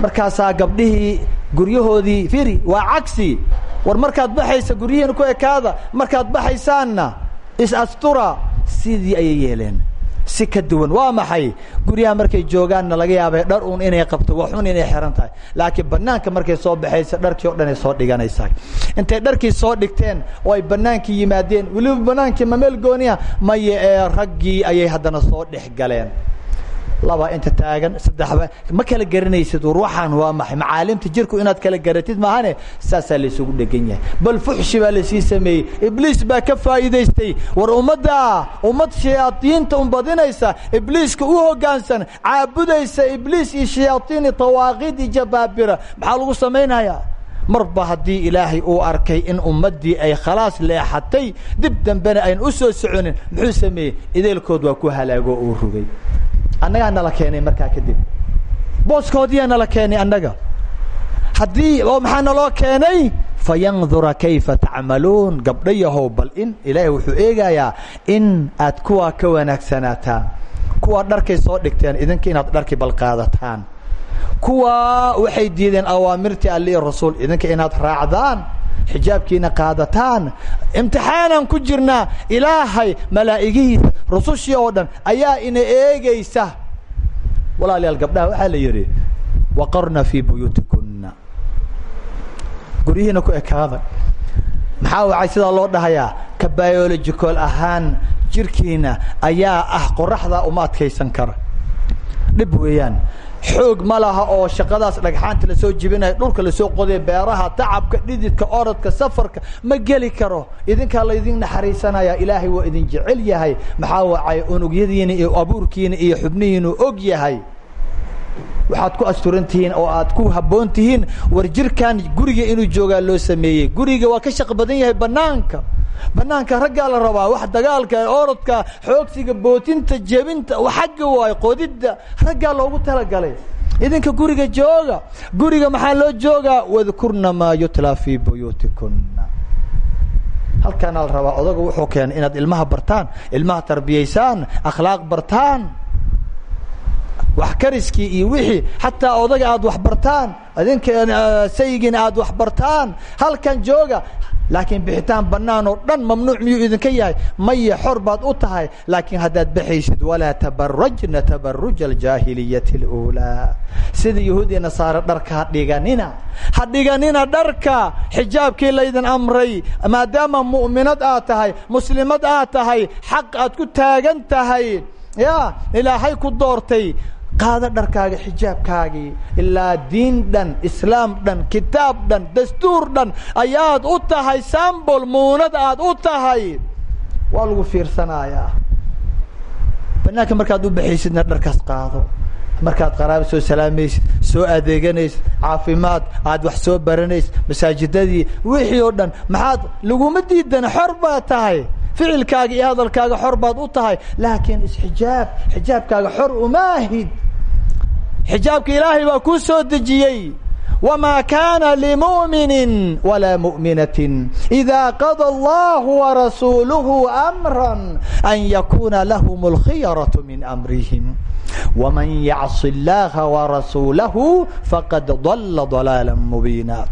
Markaasaa gabdhihii guryahoodii firi waa cagsi. War markaad baxaysa guryihiina ku ekaada markaad baxaysaanna is-astura sidii ayay yeeleen si ka duwan. Waa maxay? Guryaha markay joogaanna laga yaabay dhar uun inay qabto waxun inay xihan tahay. Laakiin banaanka markay soo baxaysa dharkii o dhan ay soo dhiganaysaa. Intay dharkii soo dhigteen oo ay banaankii yimaadeen. Weliba banaankii ma meel gooniya? Maye ee raggii ayay haddana soo dhex galeen laba inta taagan saddexba. Ma kala garanaysid war waxaan waa maxay? Macaalimta jirku inaad kala garatid maahane? Saasaa laysugu dhegan yahay. Bal fuxshi baa la sii sameeyey. Ibliis baa ka faa'iidaystay. War ummadda ummad shayaadiinta un badinaysa ibliiska u hoggaansan caabudaysa ibliis iyo shayaaiini tawaaqid iyo jabaabira. Maxaa lagu samaynayaa marba haddii ilaahay uu arkay in ummaddii ay khalaas leexatay dib dambena ayn u soo soconin. Muxuu sameeyey? Ideelkood waa ku halaago uu rugay annagaa nala keenay markaa kadib. Booskoodiyaa nala keenay annaga? Haddii oo maxaa naloo keenay? Fayandura kayfa tacmaluun. Gabdho yahow bal in ilaahay wuxuu eegayaa in aad kuwaa ka wanaagsanaataan kuwaa dharkay soo dhigteen idinka inaad dharkii bal qaadataan kuwaa waxay diideen awaamirtii alli iyo rasuul idinka inaad raacdaan xijaabkiina qaadataan imtixaanan ku jirnaa ilaahay malaa'igihiisa rusushii oo dhan ayaa ina eegaysa. Walaalayaal gabdhaha waxaa la yidhi waqarna fii buyuutikuna guryihiina ku ekaada maxaa wacay sidaa loo dhahayaa? Ka biological ahaan jirkiina ayaa ah qoraxda uma kara. Dhib weeyaan xoog ma laha oo shaqadaas dhagxaanta la soo jibinayo dhulka la soo qoday beeraha tacabka dhididka orodka safarka ma geli karo. Idinkaa laydin naxariisanaya ilaahay waa idin jecel yahay. Maxaa wacay? Unugyadiina iyo abuurkiina iyo xubnihiinu og yahay. Waxaad ku asturan tihiin oo aad ku habboon tihiin war jirkan guriga inuu joogaa loo sameeyey. Guriga waa ka shaq badan yahay banaanka banaanka raggaa la rabaa wax dagaalka orodka xoogsiga bootinta jebinta xagga waay qodidda raggaa loogu talagalay. Idinka guriga jooga guriga maxaa loo joogaa wadkurna maa yutlaa fii buyuutikuna halkaana la rabaa odaga wuxuu keenay inaad ilmaha bartaan ilmaha tarbiyaysaan akhlaaq bartaan. Wax kariskii iyo wixii xataa odaga aad wax bartaan idinka sayigiina aad wax bartaan. Halkan jooga laakiin bixitaan banaan oo dhan mamnuuc miyuu idinka yahay? Maye xor baad u tahay laakiin haddaad baxaysid walaa tabarajna tabaruja aljaahiliyati اlأuulaa sida yahuud iyo nasaare dharka ha dhiganina. Ha dhiganina dharka. Xijaabkii laydin amray maadaama mu'minad aad tahay muslimad aad tahay xaq aad ku taagan tahay. Ya ilaahay ku doortay qaado dharkaaga xijaabkaagii ilaa diin dhan islaam dhan kitaab dhan dastuur dhan ayaad u tahay sambol muunad aad u tahay waa lagu fiirsanayaa banaanka markaad u baxaysidna dharkaas qaado. Markaad qaraabo soo salaamaysid soo adeeganaysid caafimaad aad wax soo baranaysid masaajidadii wixii oo dhan maxaad laguma diidana xor baad tahay ficilkaaga iyo hadalkaaga xor baad u tahay laakiin isxijaab xijaabkaaga xor umaahid xijaabka ilaahay baa kuu soo dejiyey وما كان لمؤمن ولا مؤمنة إذا قضى الله ورسوله أمرا أن يكون لهم الخيرة من أمرهم ومن يعص الله ورسوله فقد ضل ضلالا مبينا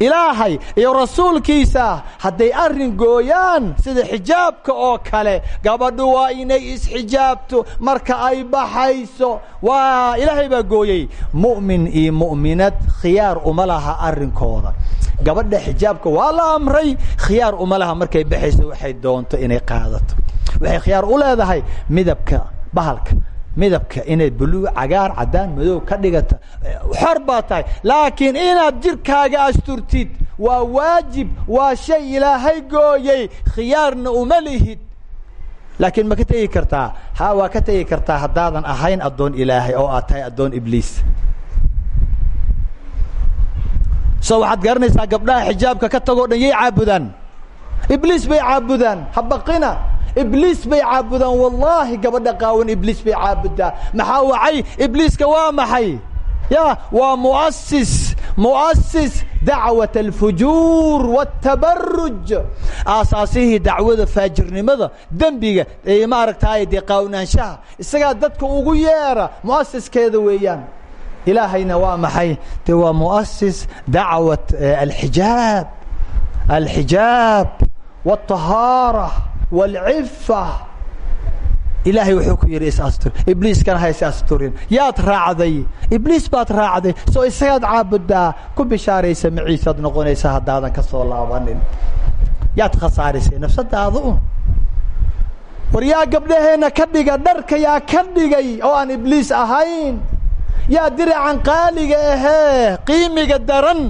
ilaahay iyo rasuulkiisa. Hadday arrin gooyaan sida xijaabka oo kale gabadhu waa inay isxijaabto marka ay baxayso. Waa ilaahay baa gooyey. Mu'min iyo mu'minad khiyaar uma laha arrinkooda. Gabadha xijaabka waa la amray khiyaar uma laha markay baxayso waxay doonto inay qaadato. Waxay khiyaar u leedahay midabka bahalka midabka inay buluug cagaar caddaan madow ka dhigata xor baa tahay. Laakiin inaad jirkaaga asturtid waa waajib waa shay ilaahay gooyey khiyaarna uma lihid. Laakiin ma ka tegi kartaa? Ha waa ka tegi kartaa haddaadan ahayn addoon ilaahay oo aad tahay addoon ibliis. So waxaad garanaysaa gabdhaha xijaabka ka tagoo dhan yay caabudaan? Ibliis bay caabudaan. Habaqina ibliis bay caabudaan wallaahi gabadha qaawan ibliis bay caabudaa maxaa wacay? Ibliiska waa maxay? Ya waa muasis muasis dacwat alfujuur watabaruj aasaasihii dacwada faajirnimada dembiga ee maaragtaay dee qaawnaanshaha. Isagaa dadka ugu yeera muasiskeeda weeyaan. Ilaahayna waa maxay? De waa muasis dacwat eh, alxijaab. Alxijaab wاطahaara wاlcifa ilaahay wuxuu ku yidhi is-astur ibliiskana ha is asturin yaad raacday ibliis baad raacday soo isagaad caabudaa ku bishaaraysa maciisaad noqonaysa haddaadan ka soo laabanin yaad khasaarisay nafsadaada un war yaa gabdhaheenna ka dhiga dharka yaa ka dhigay oo aan ibliis ahayn yaa diracan qaaliga ahee qiimiga daran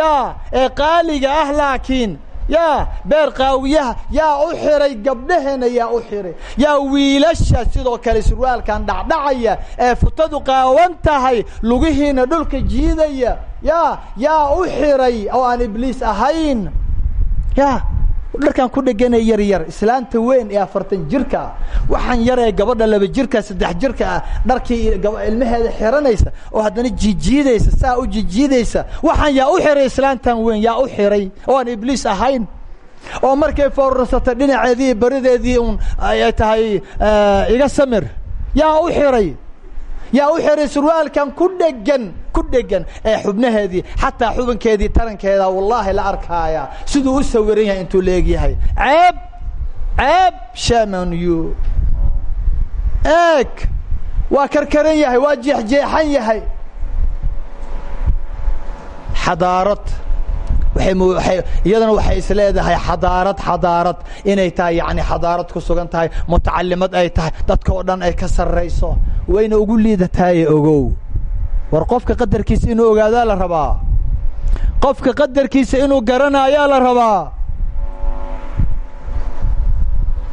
yaa ee qaaliga ah laakiin yaa beer qaawiyaha yaa u xiray gabdhaheena yaa u xiray yaa wiilasha sidoo kale surwaalkan dhacdhacaya ee futadu qaawan tahay lugihiina dhulka jiidaya yaa yaa u xiray oo aan ibliis ahayn. Ya dharkan ku dheganay yar yar. Islaanta weyn ee afartan jirka ah. Waxaan yar ee gabadha laba jirka saddex jirka ah. Dharkii ilmaheeda xiranaysa oo haddana jijiidaysa saa u jijiidaysa. Waxaan yaa u xiray islaantan weyn yaa u xiray oo aan ibliis ahayn. Oo markay foorarsata dhinaceedii barideedii un ay tahay iga samir. Yaa u xiray. Yaa u xiray surwaalkan ku dhegan ku dhegan ee xubnaheedii xataa xubankeedii tarankeeda wallaahi la arkaaya. Siduu u sawiran yahay intuu leegyahay ceeb! Ceeb shamanyu eeg! Waa karkaran yahay waa jeexjeexan yahay. Xadaarad. Waay iyadana waxay is leedahay xadaarad xadaarad. Inay tahay yani xadaarad ku sugan tahay mutacalimad ay tahay dadka oo dhan ay ka sarrayso. Wayna ugu liidataaye ogow war qofka qadarkiisa inuu ogaadaa la rabaa. Qofka qadarkiisa inuu garanaayaa la rabaa.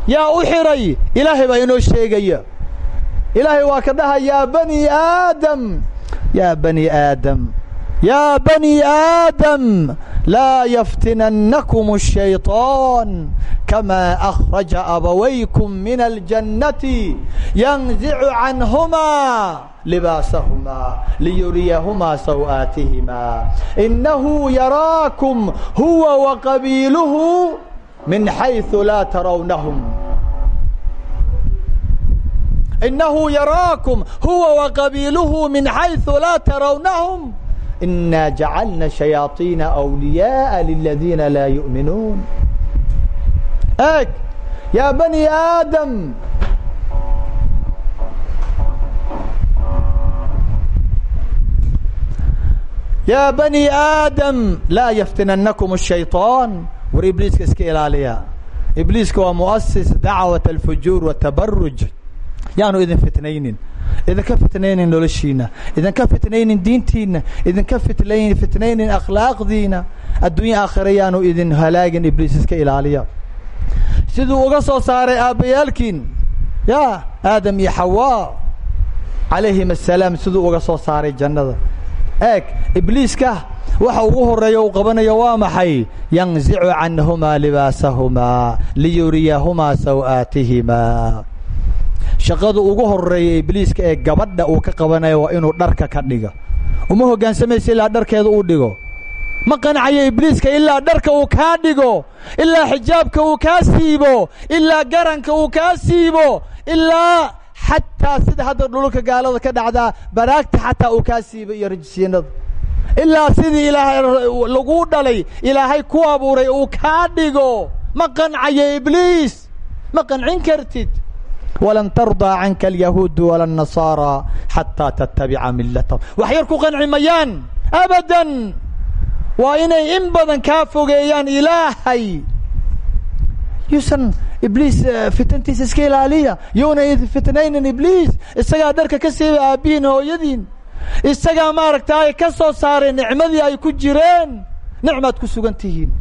Yaa u xidhay ilaahay baa inoo sheegaya. Ilaahay waa ka dhaha yaa bani aadam. Yaa bani aadam. Yaa bani aadam laa yaftinannakum ashayطaan kama akhraja abawaykum min aljannati yanzicu canhumaa libaasahumaa liyuriyahumaa sawaatihimaa inahu yaraakum huwa waqabiiluhu min xayu laa tarawnahum inahu yaraakum huwa waqabiiluhu min xayu laa tarawnahum inaa jacalna shayaaiina wliyaaa liladiina laa yuminuun eeg yaa bani aadam yaa bani aadam laa yaftinannakum ashayطaan war ibliiska iska ilaaliya. Ibliiska waa muasis dacwat alfujuur watabaruj yaanu idin fitnaynin. Idinka fitnaynin noloshiina idinka fitnaynin diintiina idinka fitn fitnaynin akhlaaqdiina adduunya aakhira yaanu idin halaagin ibliis iska ilaaliya. Siduu uga soo saaray aabbayaalkiin ya aadam iyo xawaa calayhim asalaam siduu uga soo saaray jannada eeg ibliiska waxa ugu horreeya uu qabanayo waa maxay? Yanzicu canhumaa libaasahumaa liyuriyahumaa saw'aatihimaa shaqada ugu horreeya ibliiska ee gabadha uu ka qabanayo waa inuu dharka ka dhiga uma hoggaansamaysa ilaa dharkeeda uu dhigo. Ma qancayo ibliiska ilaa dharka uu kaa dhigo? Ilaa xijaabka uu kaa siibo? Ilaa garanka uu kaa siibo? Ilaa xataa sida hadda dhulka gaalada ka dhacdaa baraagta xataa uu kaa siibo iyo rajisiinada ilaa sidii ilaahay laguu dhalay ilaahay ku abuuray uu kaa dhigo ma qancayo ibliis ma qancin kartid walan tardaa canka alyahuudu wala الnasaara xataa tattabica milatahum wax yar ku abadan waa inay in badan kaa fogeeyaan ilaahay yuusan ibliis fitantiisa iska ilaaliya. Yuuna fitnaynin ibliis isagaa dharka ka siibay aabbihiin hooyadiin. Isagaa maaragtaay ka soo saaray nicmadii ay ku jireen. Nicmaad ku sugan tihiin.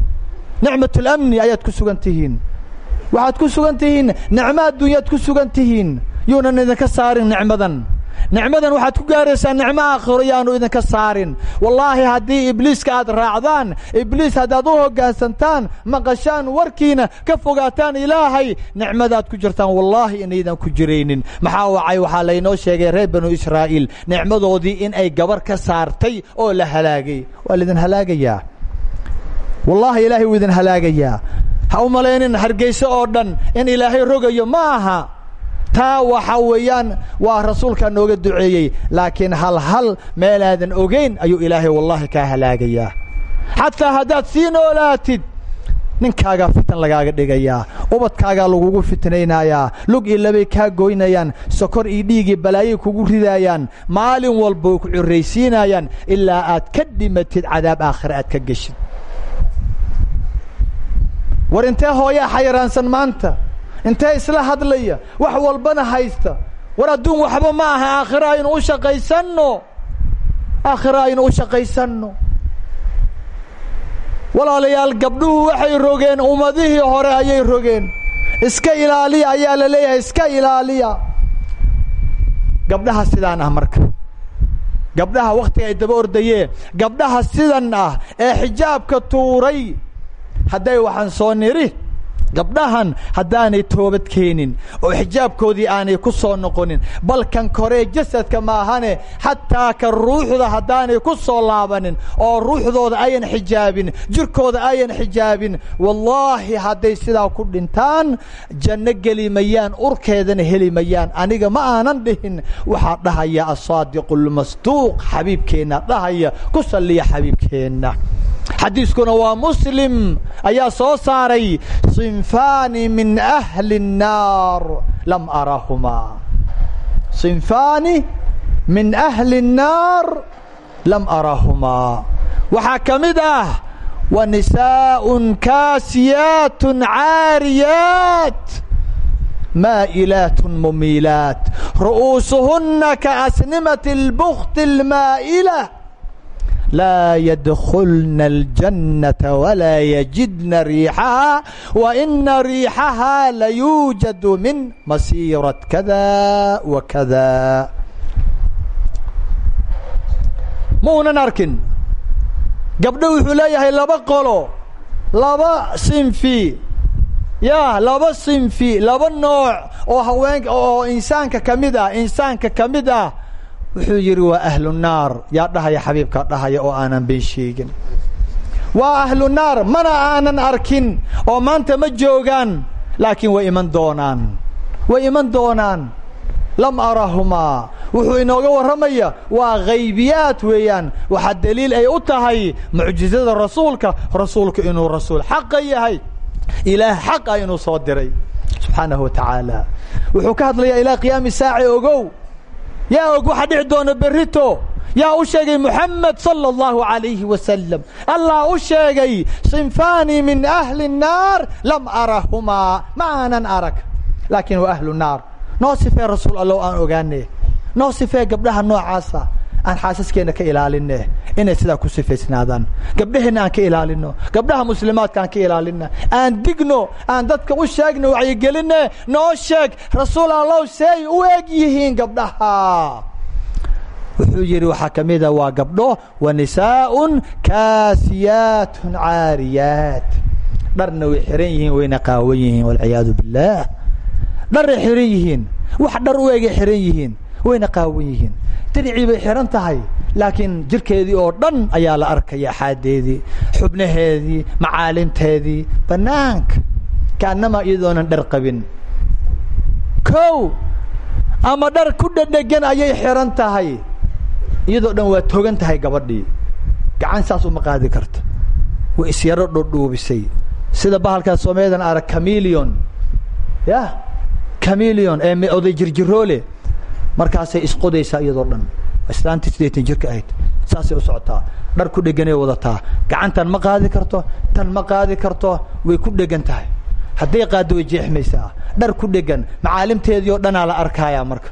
Nicmat اlamni ayaad ku sugan waxaad ku sugan tihiin nicmo ku sugan tihiin. Yuunan saarin nicmadan nicmadan waxaad ku gaaraysaa nicmo aakhiro yaanu idinka saarin. Wallaahi haddii ibliiska aad raacdaan ibliis haddaad u hoggaansantaan maqashaan warkiina ka fogaataan ilaahay nicmadaad ku jirtaan. Wallaahi inaydan ku jiraynin. Maxaa wacay? Waxaa laynoo sheegay reer banu israa'iil nicmadoodii in ay gabar ka saartay oo la halaagay. Waa laidin halaagayaa? Wallaahi ilaahay wuu idin halaagayaa. Ha u malaynin hargeyso oo dhan. In ilaahay rogayo ma aha taa waxa weeyaan waa rasuulkaa nooga duceeyey laakiin hal hal meelaadan ogeyn ayuu ilaahay wallaahi kaa halaagayaa xataa haddaad sii noolaatid ninkaagaa fitan lagaaga dhigayaa ubadkaagaa lagugu fitnaynayaa lug iyo labay kaa goynayaan sokor iyo dhiigii balaayay kugu ridaayaan maalin walba ku cirraysiinayaan ilaa aad ka dhimatid cadaab aakhire aad ka geshid. War intee hooyaa xayaraansan maanta intee isla hadlaya? Wax walbana haysta. War adduun waxba ma aha aakhiro aynu u shaqaysanno. Aakhiro aynu u shaqaysanno. Walaalayaal gabdhuhu waxay rogeen ummadihii hore ayay rogeen. Iska ilaaliya ayaa la leeyahay iska ilaaliya. Gabdhaha sidaan ah marka. Gabdhaha wakhtiga ay daba ordayeen gabdhaha sidan ah ee xijaabka tuuray. Hadday waxaan soo niri gabdhahan haddaanay toobad keenin oo xijaabkoodii aanay ku soo noqonin. Bal kan koree jasadka maahane xataa kan ruuxda haddaanay ku soo laabanin oo ruuxdooda ayan xijaabin jirkooda ayan xijaabin. Wallaahi hadday sidaa ku dhintaan janno geli mayaan urkeedana heli mayaan aniga ma aanan dhihin waxaa dhahaya asaadiqu lmasduuq xabiibkeenna dhahaya ku salliya xabiibkeenna xadiiskuna waa muslim ayaa soo saaray sinfaani min ahli الnaar lam arahumaa sinfaani min ahli الnaar lam arahumaa waxaa ka mid ah wa nisaaء kaasiyaat caariyaat maa'ilaat mumiilaat ru'uusuhuna kaasnimaة اlbkt اlmaa'ila laa yadkulna aljannata walaa yajidna riixaha wa ina riixahaa layuujadu min masiirat kada wa kada maunan arkin gabdho wuxuu leeyahay laba qolo laba sinfi ya laba sinfi laba nooc oo haweenka oo insaanka ka mid ah insaanka ka mid ah wuxuu yidhi waa ahlu naar. Yaa dhahaya xabiibkaa dhahaya oo aanan been sheegin. Waa ahlu naar mana aanan arkin oo maanta ma joogaan laakiin way iman doonaan. Way iman doonaan. Lam arahumaa. Wuxuu inooga warramaya waa haybiyaad weeyaan. Waxaa daliil ay u tahay mucjizada rasuulka rasuulku inuu rasuul xaqa yahay. Ilaah xaqa inuu soo diray. Subxaanahu wa tacaala. Wuxuu ka hadlayaa ilaa qiyaami saaci ogow yaa og waxa dhici doona berrito. Yaa u sheegay muxamed sala allahu calayhi wasalam allah u sheegay sinfaani min ahli الnaar lam arahumaa. Ma aanan arag laakiin waa ahlu naar. Noo sifee rasuul allow aan ogaane noo gabdhaha noocaasa aan xaasaskeena ka ilaaline inay sidaa ku sifaysnaadaan. Gabdhaheenna aan ka ilaalino gabdhaha muslimaadka aan ka ilaalina aan digno aan dadka u sheegno wacyigeline noo sheeg rasuul allow seey u eg yihiin gabdhaha. Wuxuu yidhi waxaa ka mida waa gabdho wa nisaaءun kaasiyaatun caariyaat. Dharna way xihan yihiin wayna qaawan yihiin walciyaadu biاllaah dharay xihan yihiin wax dhar u egay xihan yihiin wayna qaawan yihiin. Diricii bay xihan tahay laakiin jirkeedii oo dhan ayaa la arkaya xaadeedii xubnaheedii macaalimteedii bannaanka kaanama iyadoonan dhar qabin. Kow ama dhar ku dhedhegan ayay xihan tahay. Iyadoo dhan waa togan tahay gabadhii. Gacan saas uma qaadi karto. Way isyaro dhodhuubisay sida bahalkaas soomaalidan arag camilion ya camilion ee oday jirjiroole markaasay isqodaysaa iyadoo dhan. Islaantii siddeetan jirka ahayd saasay u socotaa. Dhar ku dheganay wadataa. Gacantan ma qaadi karto tan ma qaadi karto way ku dhegan tahay. Hadday qaaddo way jeexmaysaa. Dhar ku dhegan macaalimteedii oo dhanaa la arkayaa marka.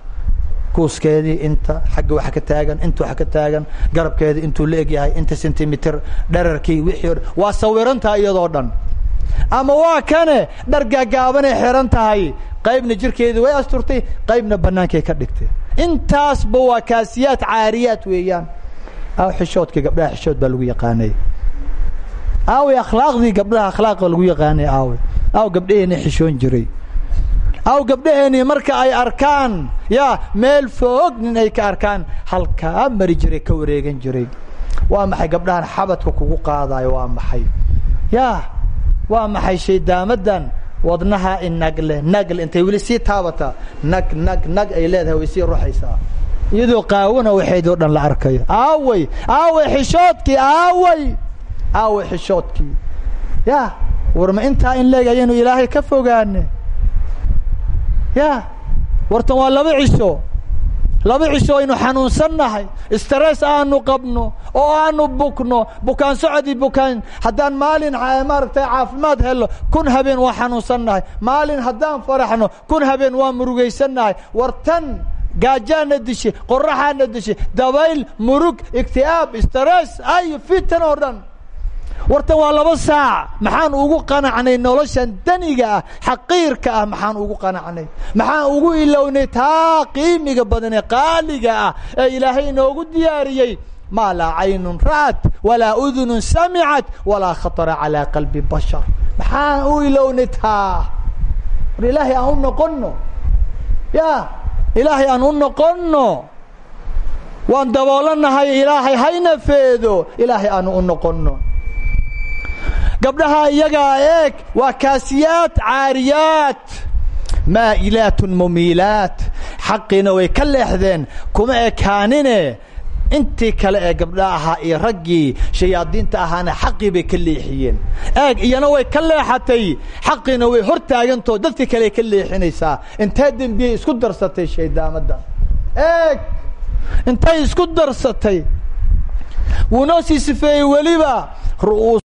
Kuuskeedii inta xagga waxa ka taagan inta waxa ka taagan garabkeedii intuu la egyahay inta sentimitir dherarkii wixii o waa sawirantaha iyadoo dhan ama waa kane dhar gaagaabanay xihan tahay. Qaybna jirkeedii way asturtay qaybna bannaankay ka dhigtay. Intaasba waa kaasiyaad caariyaad weeyaan. Aw xishoodka gabdhaha xishood baa lagu yaqaanay. Aaway akhlaaqdii gabdhaha akhlaaqa lagu yaqaanay aaway aaw gabdhaheeni xishoon jiray. Aw gabdhaheeni marka ay arkaan yaa meel foog nin ka arkaan halkaa mari jiray ka wareegan jiray. Waa maxay gabdhahan xabadka kugu qaadayo waa maxay? Yaa waa maxay shaydaamadan wadnaha inagle nagle intay weli sii taabataa nag nag nag ay leedahay way sii ruxaysaa iyadoo qaawana waxeed oo dhan la arkayo. Aaway aaway xishoodkii aaway aaway xishoodkii ya war ma intaa in leeg ayaynu ilaahay ka fogaane ya wartan waa laba cisho laba cisho aynu xanuunsannahay. Stress aanu qabno oo aanu bukno bukaan socodii bukaan. Haddaan maalin maaragtay caafimaad helo kun habeen waa xanuunsannahay. Maalin haddaan faraxno kun habeen waa murugaysannahay. War tan gaajaana dishe qoraxaana dabayl murug igti'aab stress ay fitan oo wartan waa laba saac. Maxaan ugu qanacnay noloshan daniga ah xaqiirka ah maxaan ugu qanacnay. Maxaan ugu ilownay taa qiimiga badan ee qaaliga ah ee ilaahay inoogu diyaariyey. Maa laa caynun ra'at walaa udunun samicat walaa khatara calaa qalbi bashar. Maxaan u ilownay taa? War ilaahay aan u noqonno? Ya ilaahay aan u noqonno? Waan daboolanahay ilaahay hayna feedo. Ilaahay aanu u noqonno gabdhaha iyagaa eeg waa kaasiyaad caariyaad maa'ilaatun mumiilaat. Xaqiina way ka kuma ekaanine. Intii kale ee gabdha ahaa iyo raggii shayaadiinta ahaana xaqii bay ka eeg iyana way ka leexatay. Way hor taagantoo dadkii kale ka intee dembiyey isku darsatay shaydaamadda? Eeg intay isku darsatay? Wuu noo sii sifeeyey weliba. Ru'uus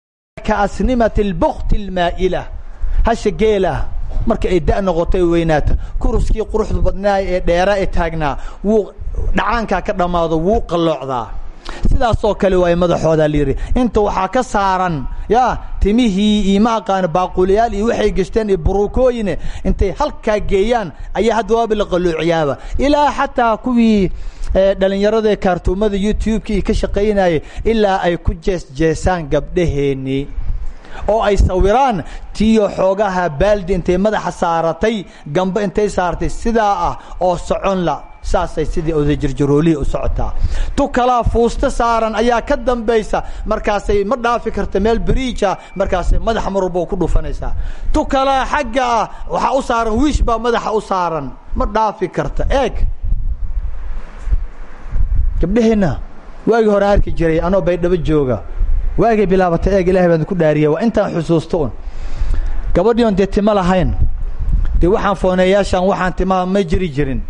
kaasnimati albukti almaa'ila hasha geela marka ay da' noqotay weynaata kuruskii quruxda badnaay ee dheera ee taagnaa wuu dhacaankaa ka dhammaado wuu qalloocdaa sidaasoo kale waay madaxoodaa layidhi inta waxaa ka saaran ya timihii iyo ma aqaano baaquliyaal iyo waxay gashteen iyo buruukooyine intay halkaa geeyaan ayaa hadda waaba la qalloociyaaba. Ilaa xataa kuwii dhalinyarada kaartuumada youtube-ki ka shaqaynayay ilaa ay ku jeesjeesaan gabdhaheennii oo ay sawiraan tiyo xoogaha baaldi intay madaxa saaratay gamba intay saaratay sidaa ah oo socon la. Saasay sidii odajirjaroolihii u socotaa. Tu kalaa fuusto saaran ayaa ka dambaysa markaasay ma dhaafi karta meel beriija markaasay madaxa mar ku dhufanaysaa tu kalaa xagga ah u saaran wiish baa madaxa u saaran. Ma dhaafi karta eeg gabdhaheenna waagii hore arki jiray anoo baydhabo jooga. Waagay bilaabatay eeg ilahay baan ku dhaariya waa intaan xusuusto on dee tima lahayn. Dee waxaan fooneeyaashaan waxaan timaa ma jiri jirin.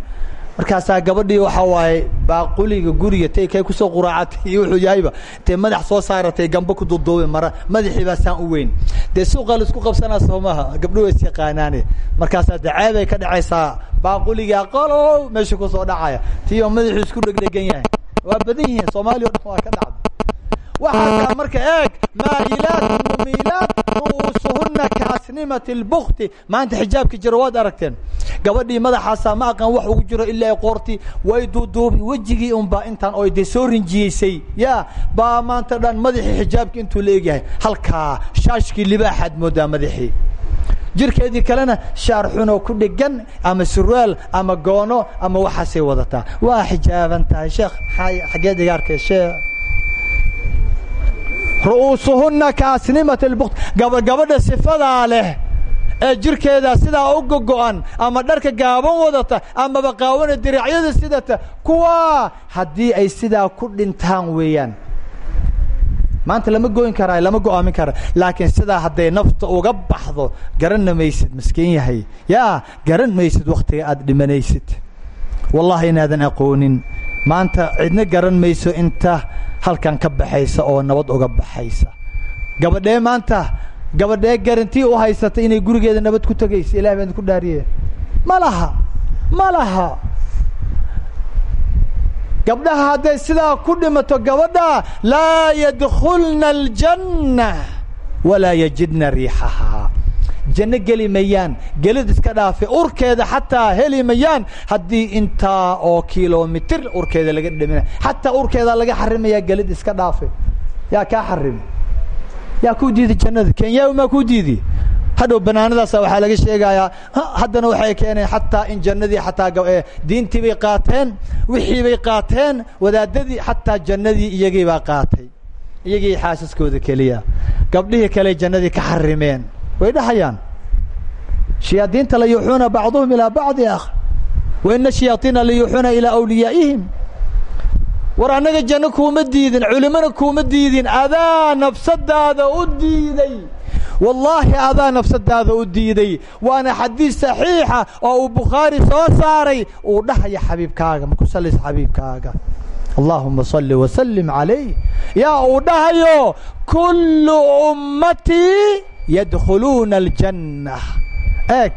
Markaasaa gabadhii waxaa waaye baaquliga guriga tay kay ku soo quraacatay wuxuu yahayba tee madax soo saaratay gamba ku duuduubay mara madaxii baa u weyn. Dee suuqa la isku qabsanaa soo gabdho way is yaqaanaane markaasaa dee ceebay ka dhacaysaa baaquligaa qolow meesha ku soo dhacaya. Tiyo madaxuu isku dhegdhegan yahay waa badan yihiin soomaaliya o dhan waa ka dhacda waxaa kaa marka eeg maa'ilaat mumiilaat ru'uusuhuna kaasnimati lbukti maanta xijaabka jira waad aragteen. Gabadhii madaxaasaa ma aqaan wax ugu jiro ilaa qoortii. Way duuduubi wejigii unbaa intaan oy dee soo rinjiyeysay. Ya baa maanta dhan madaxii xijaabka intuu la egyahay. Halkaa shaashkii libaaxaad moodaa madaxii jirkeedii kalena shaar xunoo ku dhegan ama surwaal ama goono ama waxaasay wadataa. Waa xijaaban tahay sheekh. Xageed iga arkay sheekh. Ru'uusuhuna kaasnimat lbukt gaba gabadha sifadaa leh ee jirkeeda sidaa u gogo-an ama dharka gaaban wadata amaba qaawana diracyada sidata kuwaa haddii ay sidaa ku dhintaan weeyaan maanta lama goyn karaa lama go'aamin laakiin sidaa hadday nafta uga baxdo garanna maysid maskiin yahay. Yaa garan maysid wakhtiga aad dhimanaysid. Wallahi inaadan aqoonin. Maanta cidna garan mayso inta halkan ka baxaysa oo nabad uga baxaysa. Gabadhee maanta gabadhee garantii u haysata inay gurigeeda nabad ku tegaysa ilahi baan dhaariye. Ma laha gabdhaha hadday sidaa ku dhimato gabadha laa yadkhulna aljanna walaa yajidna riixahaa janno geli mayaan gelid iska dhaafe urkeeda xataa heli mayaan. Haddii intaa oo kilomitir urkeeda laga dhimina xataa urkeedaa laga xarimayaa gelid iska dhaafe. Yaa kaa xarimi. Yaa kuu diidi jannada kenyaawi maa kuu diidi hadhow banaanadaasa waxaa laga sheegayaa haddana waxay keeneen xataa in jannadii xataa diintii bay qaateen wixii bay qaateen wadaadadii xataa jannadii iyagii baa qaatay. Iyagii xaasaskooda keliya. Gabdhihii kale jannadii ka xarimeen. Way dhahayaan. Shayaadiinta la yuuxuuna bacduhum ilaa bacdi akh. Wa ina shayaaiina la yuuxuuna ilaa awliyaa'ihim war annaga janno kuuma diidin culimana kuuma diidin adaa nafsadaada u diiday. Wallaahi adaa nafsadaada u diiday. Waana xadiis saxiixa oo uu soo saaray. Uu dhahaya xabiibkaaga ma ku sallis xabiibkaaga? Allaahuma salli wasallim calayh. Yaa uu dhahayo kullu ummatii yadkhuluuna aljanna eeg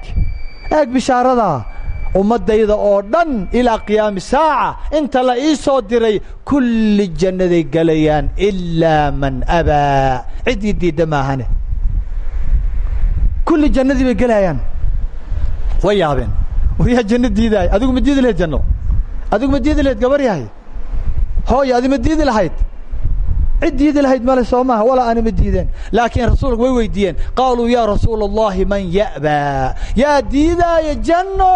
eeg bishaarada ummaddayda oo dhan ilaa qiyaami saaca inta la ii soo diray kulli jannaday gelayaan ilaa man abaa ciddii diidda maahane kulli jannadii bay gelayaan way yaabeen. War yaa janno diidaay adigu ma diidi lahayd janno? Adigu ma diidi lahayd gabar yahay? Hooy adi ma diidi lahayd? Cid diidi lahayd male soo maaha walaa ani ma diideen. Laakiin rasuulku way weydiiyeen. Qaaluu yaa rasuula اllahi man ya'baa? Yaa diidaaya janno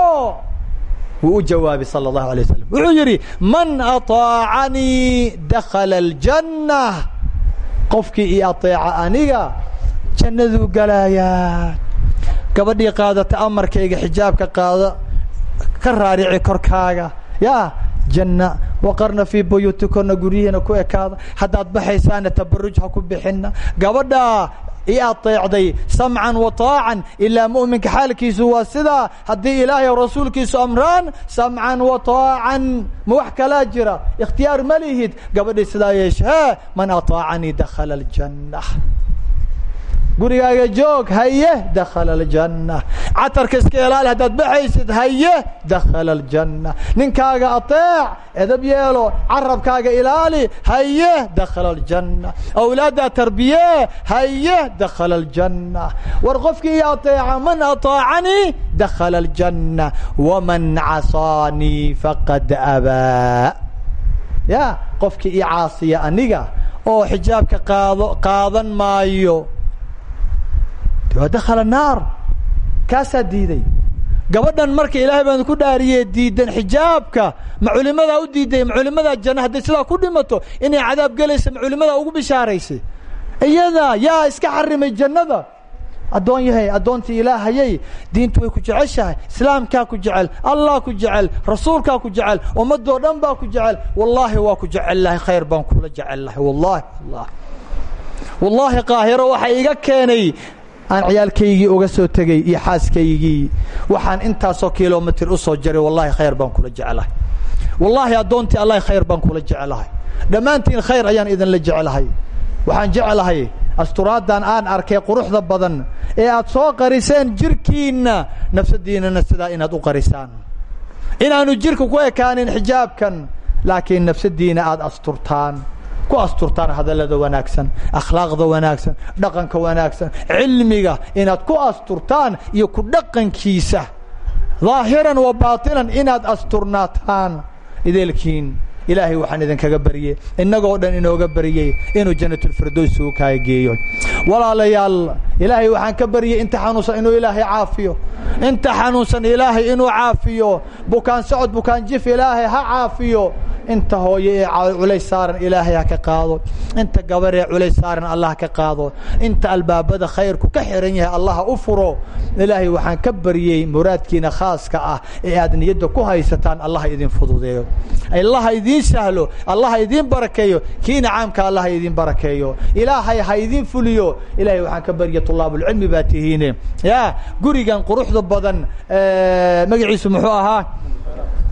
wuu u jawaabay salى اllahu alay waslm wuxuu yidhi man aطaacanii dakhala اljanna qofkii io aطeeca aniga jannaduu galaayaa gabadhii qaadata amarkayga xijaabka qaado ka raarici korkaaga yaa janna waqarna fii buyuutikona guryihiina ku ekaada haddaad baxaysaana tabaruj ha ku bixina gabadhaa i ateecday samcan wa taacan ilaa mu'minka xaalkiisu waa sidaa haddii ilaahay rasuulkiisu amraan samcan wa taacan ma jira. Ikhtiyaar ma lihid gabadhii sidaa man aطaacanii dakhala aljanna gurigaaga joog haye dakhala aljanna. Catarka iska ilaali haddaad baxaysid haye dakhala aljanna. Ninkaaga ateec edab yeelo carabkaaga ilaali haye dakhala aljanna. Awlaaddaa tarbiye haye dakhala aljanna. War qofkii i ateeca man aطaacanii dakhala aljanna. Waman casaanii faqad abaa ya qofkii i caasiya aniga oo xijaabka qaado qaadan maayo waa dakhala naar kaasaa diiday. Gabadhan marka ilaahay baan ku dhaariyee diidan xijaabka ma culimadaa u diiday ma culimadaa janna hadday sidaa ku dhimato inay cadaab gelaysa ma culimadaa ugu bishaaraysay iyada yaa iska xarimay jannada. Addoon yahay addoontii ilaahayay diintu way ku jeceshahay islaamkaa ku jecel allah ku jecel rasuulkaa ku jecel ummadoo dhan baa ku jecel. Wallaahi waa ku jecel lahay khayr baan kula jecel lahay. Wallahi wallahi wallaahi qaahiro waxaa iga keenay aan ciyaalkaygii uga soo tegey iyo xaaskaygii waxaan intaasoo kilomitr u soo jaray wallahi khayr baan kula jeclahay. Wallaahi addoontii allahi khayr baan kula jeclahay. Dhammaantiin khayr ayaan idinla jeclahay. Waxaan jeclahay asturaaddan aan arkay quruxda badan ee aad soo qariseen jirkiinna nafsadiinana sidaa inaad u qarisaan. Inaanu jirka ku ekaanin xijaabkan laakiin nafsadiina aad asturtaan ku asturtaan hadallada wanaagsan akhlaaqda wanaagsan dhaqanka wanaagsan cilmiga inaad ku asturtaan iyo ku dhaqankiisa. ظaahiran wa baatinan inaad asturnaataan ideelkiin ilaahay waxaan idinkaga baryey innagoo dhan inooga baryey inuu janatulfirdows uu kaa geeyo. Walaalayaal ilaahay waxaan ka baryey inta xanuunsan inuu ilaahay caafiyo. Inta xanuunsan ilaahay inuu caafiyo. Bukaan socod bukaan jif ilaahay ha caafiyo inta hooyo ee culays saaran ilaahay ha ka qaado. Inta gabar ee culays saaran allah ka qaado. Inta albaabada khayrku ka xiran yahay allah u furo. Ilaahay waxaan ka baryey muraadkiina khaaska ah ee aad niyadda ku haysataan. Allah idin fududeeyo. Allah idiin sahlo. Allah idiin barakeeyo. Kiina caamka allah idiin barakeeyo. Ilaahay ha idiin fuliyo. Ilahay waxaan ka barya tulaabulcilmi baa tihiine. Ya gurigan quruxda badan magaciisu muxuu ahaa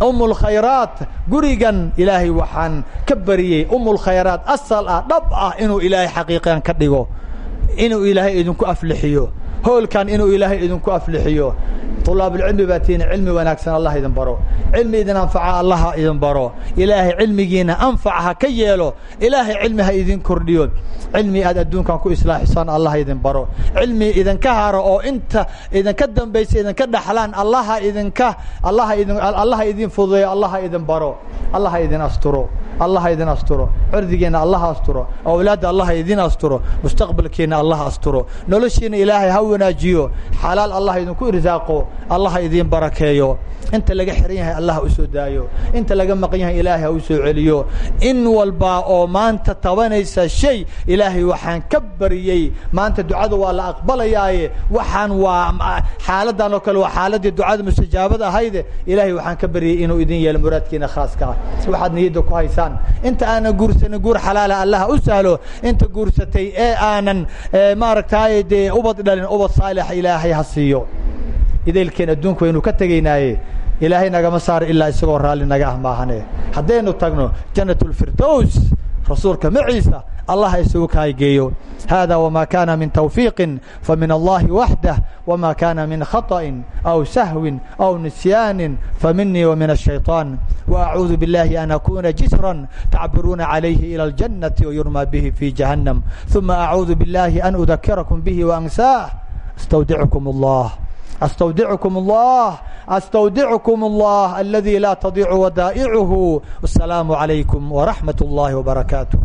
um اlkhayraat gurigan ilaahay waxaan ka bariyey um اlkhayraat asal ah dhab ah inuu ilaahay xaqiiqan ka dhigo. Inuu ilaahay idinku aflixiyo. Hoolkan inuu ilaahay idinku aflixiyo طulaabulcilmi baa tihiin cilmi wanaagsan allah idin baro cilmi idin anfaca allah ha idin baro ilaahay cilmigiina anfac ha ka yeelo ilaahay cilmi ha idin kordhiyo cilmi aad adduunkan ku islaaxisaan allah idin baro cilmi idinka haro oo inta idinka dambaysa idinka dhaxlaan allaha idinka allaha idin allaha idin fududeeyo allah ha idin baro allah ha idin asturo allah ha idin asturo cirdigiina allah asturo awlaadda allah ha idin asturo mustaqbalkiina allah asturo noloshiina ilaahay ha wanaajiyo xalaal allah idinku irsaaqo allah ha idiin barakeeyo. Inta laga xiran yahay allah ha u soo daayo. Inta laga maqan yahay ilaahay ha u soo celiyo. In walba oo maanta tabanaysa shay ilaahay waxaan ka baryey maanta ducada waa la aqbalayaaye. Waxaan waa xaaladan oo kale waa xaaladii ducada mustajaabada ahayde. Ilaahay waxaan ka baryey inuu idin yeelo muraadkiina khaaska. Ah waxaad niyadda ku haysaan. Inta aanan guursanin guur xalaala allah u sahlo. Inta guursatay ee aanan maaragtay dee ubad dhalin ubad saalixa ilaahay ha siiyo idaylkeen adduunku waynu ka tegaynaaye ilaahay nagama saaro ilaa isagoo raalli naga ah maahane haddaynu tagno jannat اlfirdows rasuulka maciisa allah isugu kahaygeeyo hada wma kana min tawfiiqi famin allahi waxdah wma kana min khaطأi aw sahwi aw nisyaani faminii wmin الshayطaan وأcuudu biاllahi an akuna jisrا tacbiruuna عalayhi ilى اljannati وyurmaa bihi fi jahannam ثuma acuudu biاllahi an udakirakum bihi وansaah astawdickum اllah astawdickum allah astawdickum allah aladii laa tadiicu wadaa'icuhu asalaamu calaykum waraxmat اllahi wbarakaatu